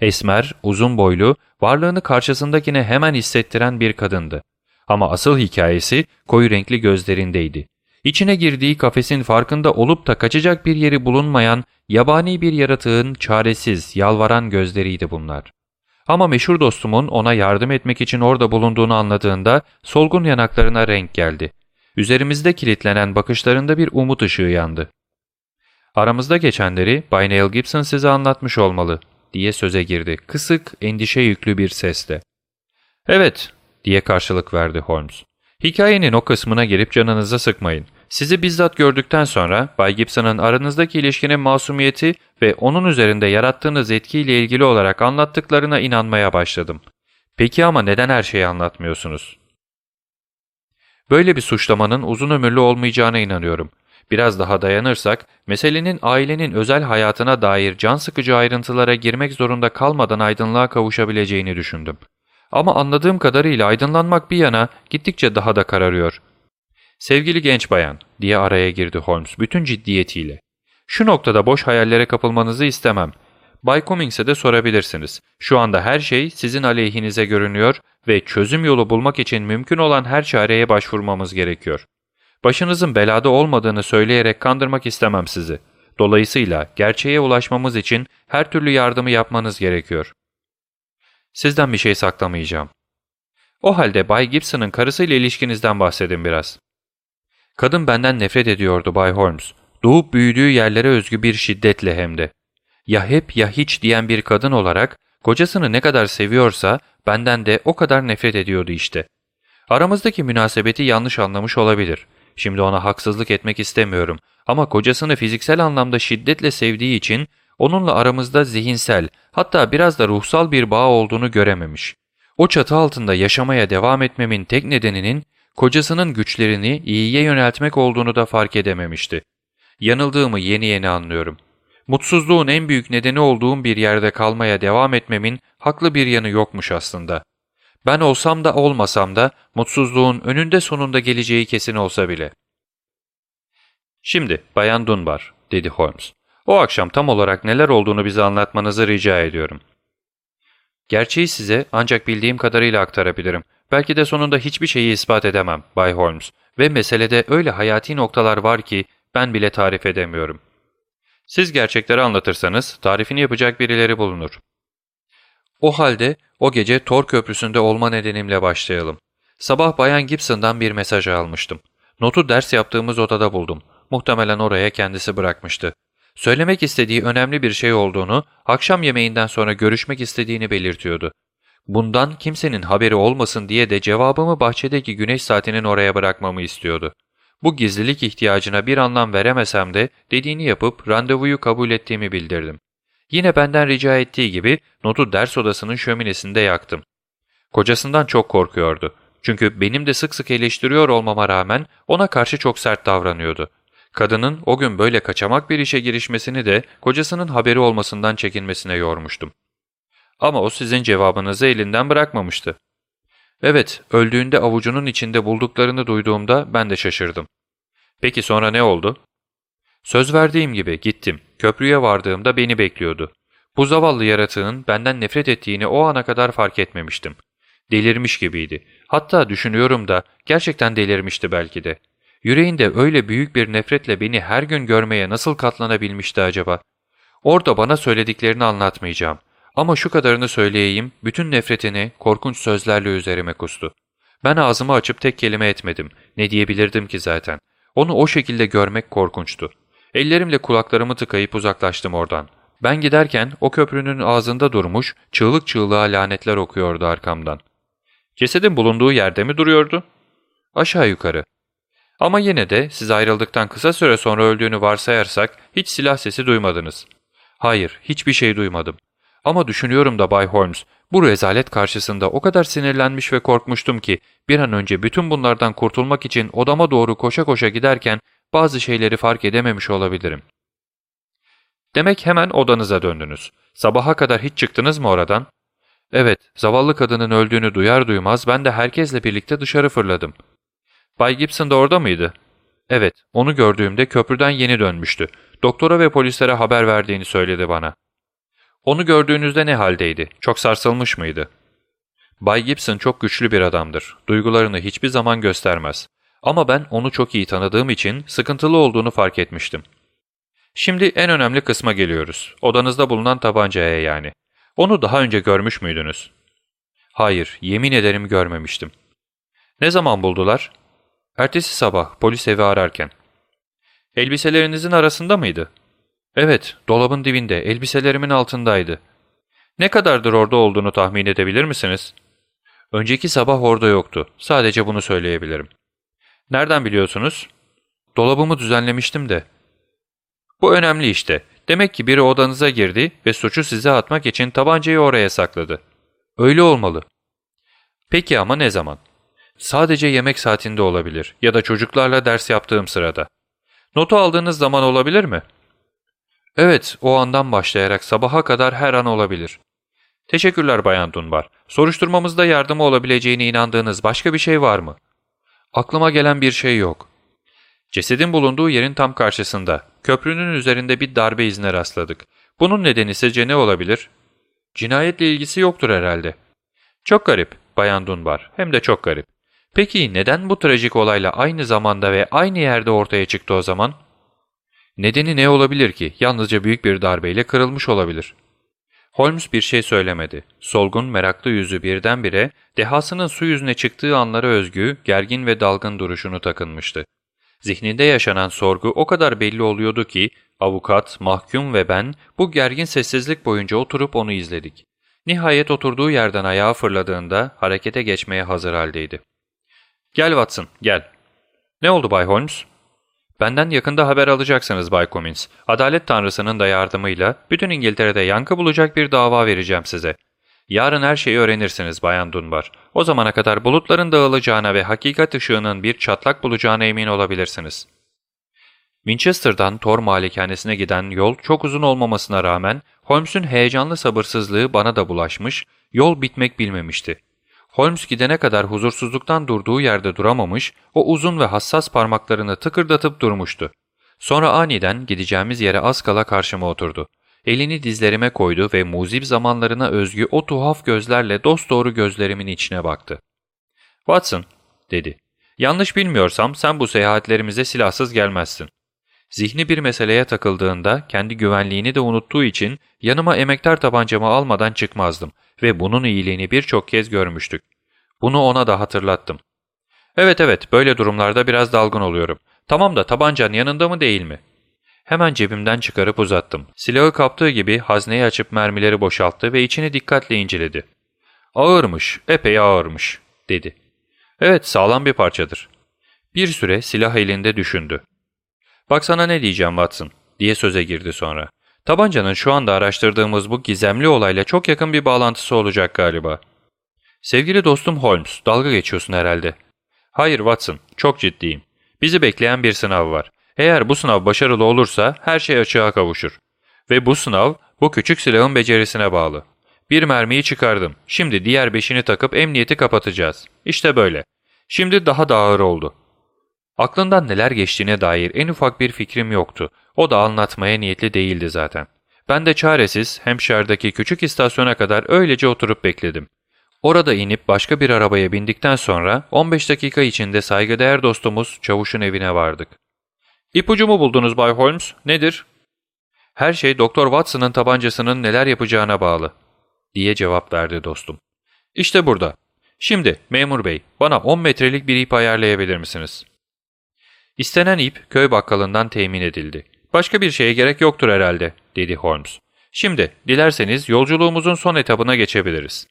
Esmer, uzun boylu, varlığını karşısındakine hemen hissettiren bir kadındı. Ama asıl hikayesi koyu renkli gözlerindeydi. İçine girdiği kafesin farkında olup da kaçacak bir yeri bulunmayan yabani bir yaratığın çaresiz, yalvaran gözleriydi bunlar. Ama meşhur dostumun ona yardım etmek için orada bulunduğunu anladığında solgun yanaklarına renk geldi. Üzerimizde kilitlenen bakışlarında bir umut ışığı yandı. Aramızda geçenleri Bay Neil Gibson size anlatmış olmalı diye söze girdi kısık, endişe yüklü bir sesle. Evet diye karşılık verdi Holmes. Hikayenin o kısmına gelip canınıza sıkmayın. Sizi bizzat gördükten sonra Bay Gibson'ın aranızdaki ilişkinin masumiyeti ve onun üzerinde yarattığınız etkiyle ilgili olarak anlattıklarına inanmaya başladım. Peki ama neden her şeyi anlatmıyorsunuz? Böyle bir suçlamanın uzun ömürlü olmayacağına inanıyorum. Biraz daha dayanırsak, meselenin ailenin özel hayatına dair can sıkıcı ayrıntılara girmek zorunda kalmadan aydınlığa kavuşabileceğini düşündüm. Ama anladığım kadarıyla aydınlanmak bir yana gittikçe daha da kararıyor. Sevgili genç bayan, diye araya girdi Holmes bütün ciddiyetiyle. Şu noktada boş hayallere kapılmanızı istemem. Bay Cummings'e de sorabilirsiniz. Şu anda her şey sizin aleyhinize görünüyor ve çözüm yolu bulmak için mümkün olan her çareye başvurmamız gerekiyor. Başınızın belada olmadığını söyleyerek kandırmak istemem sizi. Dolayısıyla gerçeğe ulaşmamız için her türlü yardımı yapmanız gerekiyor. Sizden bir şey saklamayacağım. O halde Bay Gibson'ın karısıyla ilişkinizden bahsedin biraz. Kadın benden nefret ediyordu Bay Holmes. Doğup büyüdüğü yerlere özgü bir şiddetle hem de. Ya hep ya hiç diyen bir kadın olarak kocasını ne kadar seviyorsa benden de o kadar nefret ediyordu işte. Aramızdaki münasebeti yanlış anlamış olabilir. Şimdi ona haksızlık etmek istemiyorum ama kocasını fiziksel anlamda şiddetle sevdiği için onunla aramızda zihinsel hatta biraz da ruhsal bir bağ olduğunu görememiş. O çatı altında yaşamaya devam etmemin tek nedeninin kocasının güçlerini iyiye yöneltmek olduğunu da fark edememişti. Yanıldığımı yeni yeni anlıyorum. Mutsuzluğun en büyük nedeni olduğum bir yerde kalmaya devam etmemin haklı bir yanı yokmuş aslında. Ben olsam da olmasam da mutsuzluğun önünde sonunda geleceği kesin olsa bile. Şimdi Bayan Dunbar, dedi Holmes. O akşam tam olarak neler olduğunu bize anlatmanızı rica ediyorum. Gerçeği size ancak bildiğim kadarıyla aktarabilirim. Belki de sonunda hiçbir şeyi ispat edemem, Bay Holmes. Ve meselede öyle hayati noktalar var ki ben bile tarif edemiyorum. Siz gerçekleri anlatırsanız tarifini yapacak birileri bulunur. O halde o gece Tor Köprüsü'nde olma nedenimle başlayalım. Sabah Bayan Gibson'dan bir mesaj almıştım. Notu ders yaptığımız odada buldum. Muhtemelen oraya kendisi bırakmıştı. Söylemek istediği önemli bir şey olduğunu, akşam yemeğinden sonra görüşmek istediğini belirtiyordu. Bundan kimsenin haberi olmasın diye de cevabımı bahçedeki güneş saatinin oraya bırakmamı istiyordu. Bu gizlilik ihtiyacına bir anlam veremesem de dediğini yapıp randevuyu kabul ettiğimi bildirdim. Yine benden rica ettiği gibi notu ders odasının şöminesinde yaktım. Kocasından çok korkuyordu. Çünkü benim de sık sık eleştiriyor olmama rağmen ona karşı çok sert davranıyordu. Kadının o gün böyle kaçamak bir işe girişmesini de kocasının haberi olmasından çekinmesine yormuştum. Ama o sizin cevabınızı elinden bırakmamıştı. Evet, öldüğünde avucunun içinde bulduklarını duyduğumda ben de şaşırdım. Peki sonra ne oldu? Söz verdiğim gibi gittim. Köprüye vardığımda beni bekliyordu. Bu zavallı yaratığın benden nefret ettiğini o ana kadar fark etmemiştim. Delirmiş gibiydi. Hatta düşünüyorum da gerçekten delirmişti belki de. Yüreğinde öyle büyük bir nefretle beni her gün görmeye nasıl katlanabilmişti acaba? Orada bana söylediklerini anlatmayacağım. Ama şu kadarını söyleyeyim, bütün nefretini korkunç sözlerle üzerime kustu. Ben ağzımı açıp tek kelime etmedim. Ne diyebilirdim ki zaten. Onu o şekilde görmek korkunçtu. Ellerimle kulaklarımı tıkayıp uzaklaştım oradan. Ben giderken o köprünün ağzında durmuş, çığlık çığlığa lanetler okuyordu arkamdan. Cesedin bulunduğu yerde mi duruyordu? Aşağı yukarı. Ama yine de siz ayrıldıktan kısa süre sonra öldüğünü varsayarsak hiç silah sesi duymadınız. Hayır, hiçbir şey duymadım. Ama düşünüyorum da Bay Holmes, bu rezalet karşısında o kadar sinirlenmiş ve korkmuştum ki bir an önce bütün bunlardan kurtulmak için odama doğru koşa koşa giderken bazı şeyleri fark edememiş olabilirim. Demek hemen odanıza döndünüz. Sabaha kadar hiç çıktınız mı oradan? Evet, zavallı kadının öldüğünü duyar duymaz ben de herkesle birlikte dışarı fırladım. Bay Gibson da orada mıydı? Evet, onu gördüğümde köprüden yeni dönmüştü. Doktora ve polislere haber verdiğini söyledi bana. Onu gördüğünüzde ne haldeydi? Çok sarsılmış mıydı? Bay Gibson çok güçlü bir adamdır. Duygularını hiçbir zaman göstermez. Ama ben onu çok iyi tanıdığım için sıkıntılı olduğunu fark etmiştim. Şimdi en önemli kısma geliyoruz. Odanızda bulunan tabancaya yani. Onu daha önce görmüş müydünüz? Hayır, yemin ederim görmemiştim. Ne zaman buldular? Ertesi sabah polis evi ararken. Elbiselerinizin arasında mıydı? Evet, dolabın dibinde, elbiselerimin altındaydı. Ne kadardır orada olduğunu tahmin edebilir misiniz? Önceki sabah orada yoktu. Sadece bunu söyleyebilirim. Nereden biliyorsunuz? Dolabımı düzenlemiştim de. Bu önemli işte. Demek ki biri odanıza girdi ve suçu size atmak için tabancayı oraya sakladı. Öyle olmalı. Peki ama ne zaman? Sadece yemek saatinde olabilir ya da çocuklarla ders yaptığım sırada. Notu aldığınız zaman olabilir mi? Evet, o andan başlayarak sabaha kadar her an olabilir. Teşekkürler Bayan Dunbar. Soruşturmamızda yardımı olabileceğine inandığınız başka bir şey var mı? Aklıma gelen bir şey yok. Cesedin bulunduğu yerin tam karşısında, köprünün üzerinde bir darbe izine rastladık. Bunun nedeni sizce ne olabilir? Cinayetle ilgisi yoktur herhalde. Çok garip, Bayan Dunbar, hem de çok garip. Peki neden bu trajik olayla aynı zamanda ve aynı yerde ortaya çıktı o zaman? Nedeni ne olabilir ki? Yalnızca büyük bir darbeyle kırılmış olabilir. Holmes bir şey söylemedi. Solgun, meraklı yüzü birdenbire dehasının su yüzüne çıktığı anlara özgü, gergin ve dalgın duruşunu takınmıştı. Zihninde yaşanan sorgu o kadar belli oluyordu ki avukat, mahkum ve ben bu gergin sessizlik boyunca oturup onu izledik. Nihayet oturduğu yerden ayağa fırladığında harekete geçmeye hazır haldeydi. ''Gel Watson, gel.'' ''Ne oldu Bay Holmes?'' ''Benden yakında haber alacaksınız Bay Cummins. Adalet Tanrısı'nın da yardımıyla bütün İngiltere'de yankı bulacak bir dava vereceğim size. Yarın her şeyi öğrenirsiniz Bayan Dunbar. O zamana kadar bulutların dağılacağına ve hakikat ışığının bir çatlak bulacağına emin olabilirsiniz.'' Winchester'dan Thor malikanesine giden yol çok uzun olmamasına rağmen Holmes'un heyecanlı sabırsızlığı bana da bulaşmış, yol bitmek bilmemişti. Holmes gidene kadar huzursuzluktan durduğu yerde duramamış, o uzun ve hassas parmaklarını tıkırdatıp durmuştu. Sonra aniden gideceğimiz yere az kala karşıma oturdu. Elini dizlerime koydu ve muzip zamanlarına özgü o tuhaf gözlerle dosdoğru gözlerimin içine baktı. ''Watson'' dedi. ''Yanlış bilmiyorsam sen bu seyahatlerimize silahsız gelmezsin. Zihni bir meseleye takıldığında kendi güvenliğini de unuttuğu için yanıma emektar tabancamı almadan çıkmazdım ve bunun iyiliğini birçok kez görmüştük. Bunu ona da hatırlattım. Evet evet böyle durumlarda biraz dalgın oluyorum. Tamam da tabancan yanında mı değil mi? Hemen cebimden çıkarıp uzattım. Silahı kaptığı gibi hazneyi açıp mermileri boşalttı ve içini dikkatle inceledi. Ağırmış, epey ağırmış, dedi. Evet sağlam bir parçadır. Bir süre silah elinde düşündü. ''Bak sana ne diyeceğim Watson.'' diye söze girdi sonra. ''Tabancanın şu anda araştırdığımız bu gizemli olayla çok yakın bir bağlantısı olacak galiba.'' ''Sevgili dostum Holmes, dalga geçiyorsun herhalde.'' ''Hayır Watson, çok ciddiyim. Bizi bekleyen bir sınav var. Eğer bu sınav başarılı olursa her şey açığa kavuşur. Ve bu sınav bu küçük silahın becerisine bağlı. Bir mermiyi çıkardım. Şimdi diğer beşini takıp emniyeti kapatacağız. İşte böyle. Şimdi daha da ağır oldu. Aklından neler geçtiğine dair en ufak bir fikrim yoktu. O da anlatmaya niyetli değildi zaten. Ben de çaresiz Hampshire'daki küçük istasyona kadar öylece oturup bekledim. Orada inip başka bir arabaya bindikten sonra 15 dakika içinde saygıdeğer dostumuz Çavuş'un evine vardık. ''İpucu buldunuz Bay Holmes? Nedir?'' ''Her şey Doktor Watson'ın tabancasının neler yapacağına bağlı.'' diye cevap verdi dostum. ''İşte burada. Şimdi memur bey bana 10 metrelik bir ip ayarlayabilir misiniz?'' İstenen ip köy bakkalından temin edildi. Başka bir şeye gerek yoktur herhalde, dedi Holmes. Şimdi dilerseniz yolculuğumuzun son etabına geçebiliriz.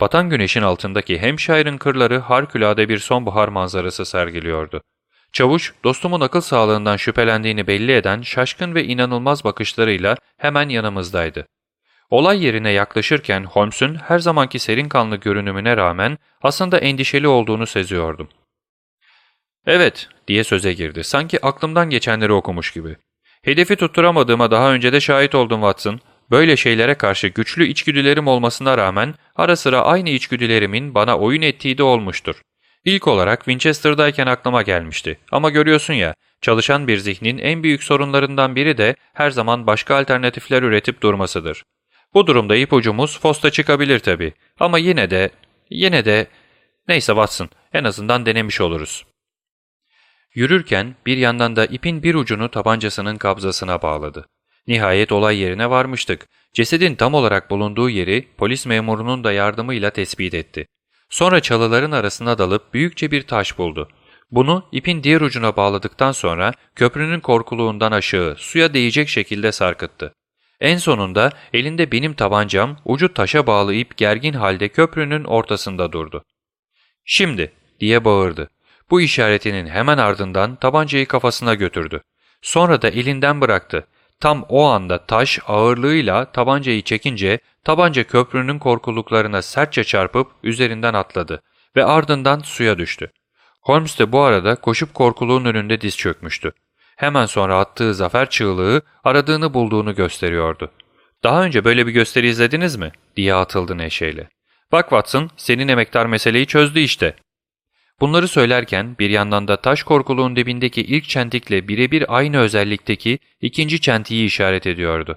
Batan güneşin altındaki Hampshire'ın kırları harikulade bir sonbahar manzarası sergiliyordu. Çavuş, dostumun akıl sağlığından şüphelendiğini belli eden şaşkın ve inanılmaz bakışlarıyla hemen yanımızdaydı. Olay yerine yaklaşırken Holmes'un her zamanki serin kanlı görünümüne rağmen aslında endişeli olduğunu seziyordum. ''Evet'' diye söze girdi. Sanki aklımdan geçenleri okumuş gibi. ''Hedefi tutturamadığıma daha önce de şahit oldum Watson. Böyle şeylere karşı güçlü içgüdülerim olmasına rağmen ara sıra aynı içgüdülerimin bana oyun ettiği de olmuştur. İlk olarak Winchester'dayken aklıma gelmişti. Ama görüyorsun ya, çalışan bir zihnin en büyük sorunlarından biri de her zaman başka alternatifler üretip durmasıdır. Bu durumda ipucumuz Fosta çıkabilir tabii. Ama yine de, yine de... Neyse Watson, en azından denemiş oluruz. Yürürken bir yandan da ipin bir ucunu tabancasının kabzasına bağladı. Nihayet olay yerine varmıştık. Cesedin tam olarak bulunduğu yeri polis memurunun da yardımıyla tespit etti. Sonra çalıların arasına dalıp büyükçe bir taş buldu. Bunu ipin diğer ucuna bağladıktan sonra köprünün korkuluğundan aşağı suya değecek şekilde sarkıttı. En sonunda elinde benim tabancam ucu taşa bağlı ip gergin halde köprünün ortasında durdu. ''Şimdi'' diye bağırdı. Bu işaretinin hemen ardından tabancayı kafasına götürdü. Sonra da elinden bıraktı. Tam o anda taş ağırlığıyla tabancayı çekince tabanca köprünün korkuluklarına sertçe çarpıp üzerinden atladı ve ardından suya düştü. Holmes de bu arada koşup korkuluğun önünde diz çökmüştü. Hemen sonra attığı zafer çığlığı aradığını bulduğunu gösteriyordu. ''Daha önce böyle bir gösteri izlediniz mi?'' diye atıldı neşeyle. ''Bak Watson, senin emektar meseleyi çözdü işte.'' Bunları söylerken bir yandan da taş korkuluğun dibindeki ilk çentikle birebir aynı özellikteki ikinci çentiği işaret ediyordu.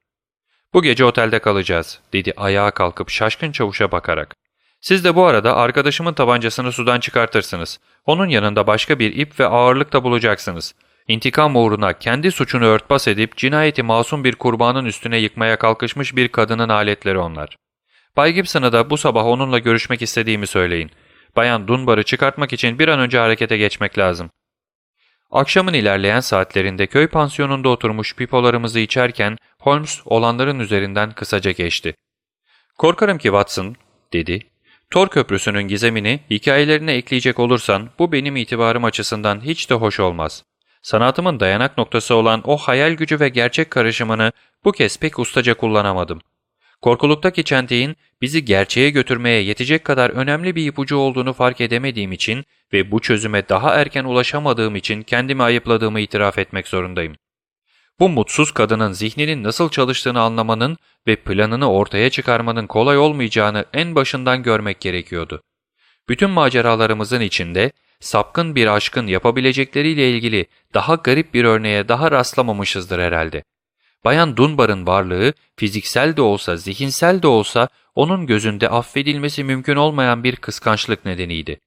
''Bu gece otelde kalacağız.'' dedi ayağa kalkıp şaşkın çavuşa bakarak. ''Siz de bu arada arkadaşımın tabancasını sudan çıkartırsınız. Onun yanında başka bir ip ve ağırlık da bulacaksınız. İntikam uğruna kendi suçunu örtbas edip cinayeti masum bir kurbanın üstüne yıkmaya kalkışmış bir kadının aletleri onlar. Bay Gibson'a da bu sabah onunla görüşmek istediğimi söyleyin. Bayan Dunbar'ı çıkartmak için bir an önce harekete geçmek lazım. Akşamın ilerleyen saatlerinde köy pansiyonunda oturmuş pipolarımızı içerken Holmes olanların üzerinden kısaca geçti. ''Korkarım ki Watson'' dedi. ''Tor Köprüsü'nün gizemini hikayelerine ekleyecek olursan bu benim itibarım açısından hiç de hoş olmaz. Sanatımın dayanak noktası olan o hayal gücü ve gerçek karışımını bu kez pek ustaca kullanamadım. Korkuluktaki çentiğin bizi gerçeğe götürmeye yetecek kadar önemli bir ipucu olduğunu fark edemediğim için ve bu çözüme daha erken ulaşamadığım için kendimi ayıpladığımı itiraf etmek zorundayım. Bu mutsuz kadının zihninin nasıl çalıştığını anlamanın ve planını ortaya çıkarmanın kolay olmayacağını en başından görmek gerekiyordu. Bütün maceralarımızın içinde sapkın bir aşkın yapabilecekleriyle ilgili daha garip bir örneğe daha rastlamamışızdır herhalde. Bayan Dunbar'ın varlığı fiziksel de olsa zihinsel de olsa onun gözünde affedilmesi mümkün olmayan bir kıskançlık nedeniydi.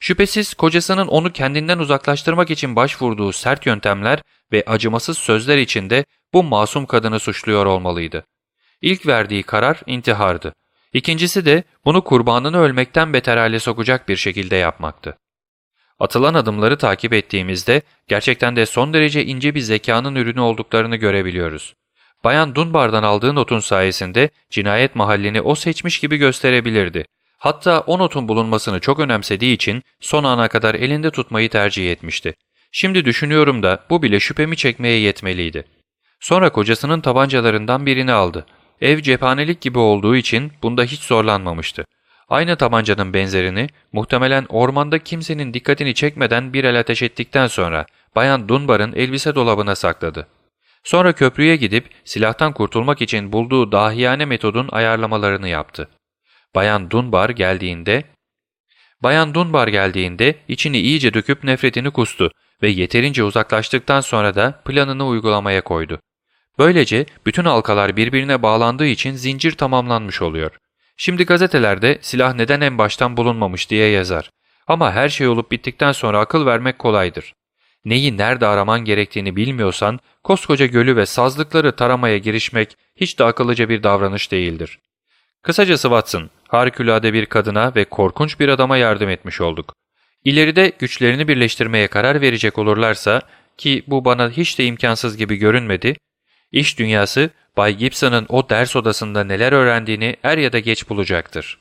Şüphesiz kocasının onu kendinden uzaklaştırmak için başvurduğu sert yöntemler ve acımasız sözler içinde bu masum kadını suçluyor olmalıydı. İlk verdiği karar intihardı. İkincisi de bunu kurbanını ölmekten beter hale sokacak bir şekilde yapmaktı. Atılan adımları takip ettiğimizde gerçekten de son derece ince bir zekanın ürünü olduklarını görebiliyoruz. Bayan Dunbar'dan aldığı notun sayesinde cinayet mahallini o seçmiş gibi gösterebilirdi. Hatta o notun bulunmasını çok önemsediği için son ana kadar elinde tutmayı tercih etmişti. Şimdi düşünüyorum da bu bile şüphemi çekmeye yetmeliydi. Sonra kocasının tabancalarından birini aldı. Ev cephanelik gibi olduğu için bunda hiç zorlanmamıştı. Aynı tabancanın benzerini muhtemelen ormanda kimsenin dikkatini çekmeden bir el ateş ettikten sonra Bayan Dunbar'ın elbise dolabına sakladı. Sonra köprüye gidip silahtan kurtulmak için bulduğu dahiyane metodun ayarlamalarını yaptı. Bayan Dunbar geldiğinde Bayan Dunbar geldiğinde içini iyice döküp nefretini kustu ve yeterince uzaklaştıktan sonra da planını uygulamaya koydu. Böylece bütün halkalar birbirine bağlandığı için zincir tamamlanmış oluyor. Şimdi gazetelerde silah neden en baştan bulunmamış diye yazar. Ama her şey olup bittikten sonra akıl vermek kolaydır. Neyi nerede araman gerektiğini bilmiyorsan koskoca gölü ve sazlıkları taramaya girişmek hiç de akıllıca bir davranış değildir. Kısacası Watson, harikulade bir kadına ve korkunç bir adama yardım etmiş olduk. İleride güçlerini birleştirmeye karar verecek olurlarsa ki bu bana hiç de imkansız gibi görünmedi, iş dünyası Bay Gibson'ın o ders odasında neler öğrendiğini er ya da geç bulacaktır.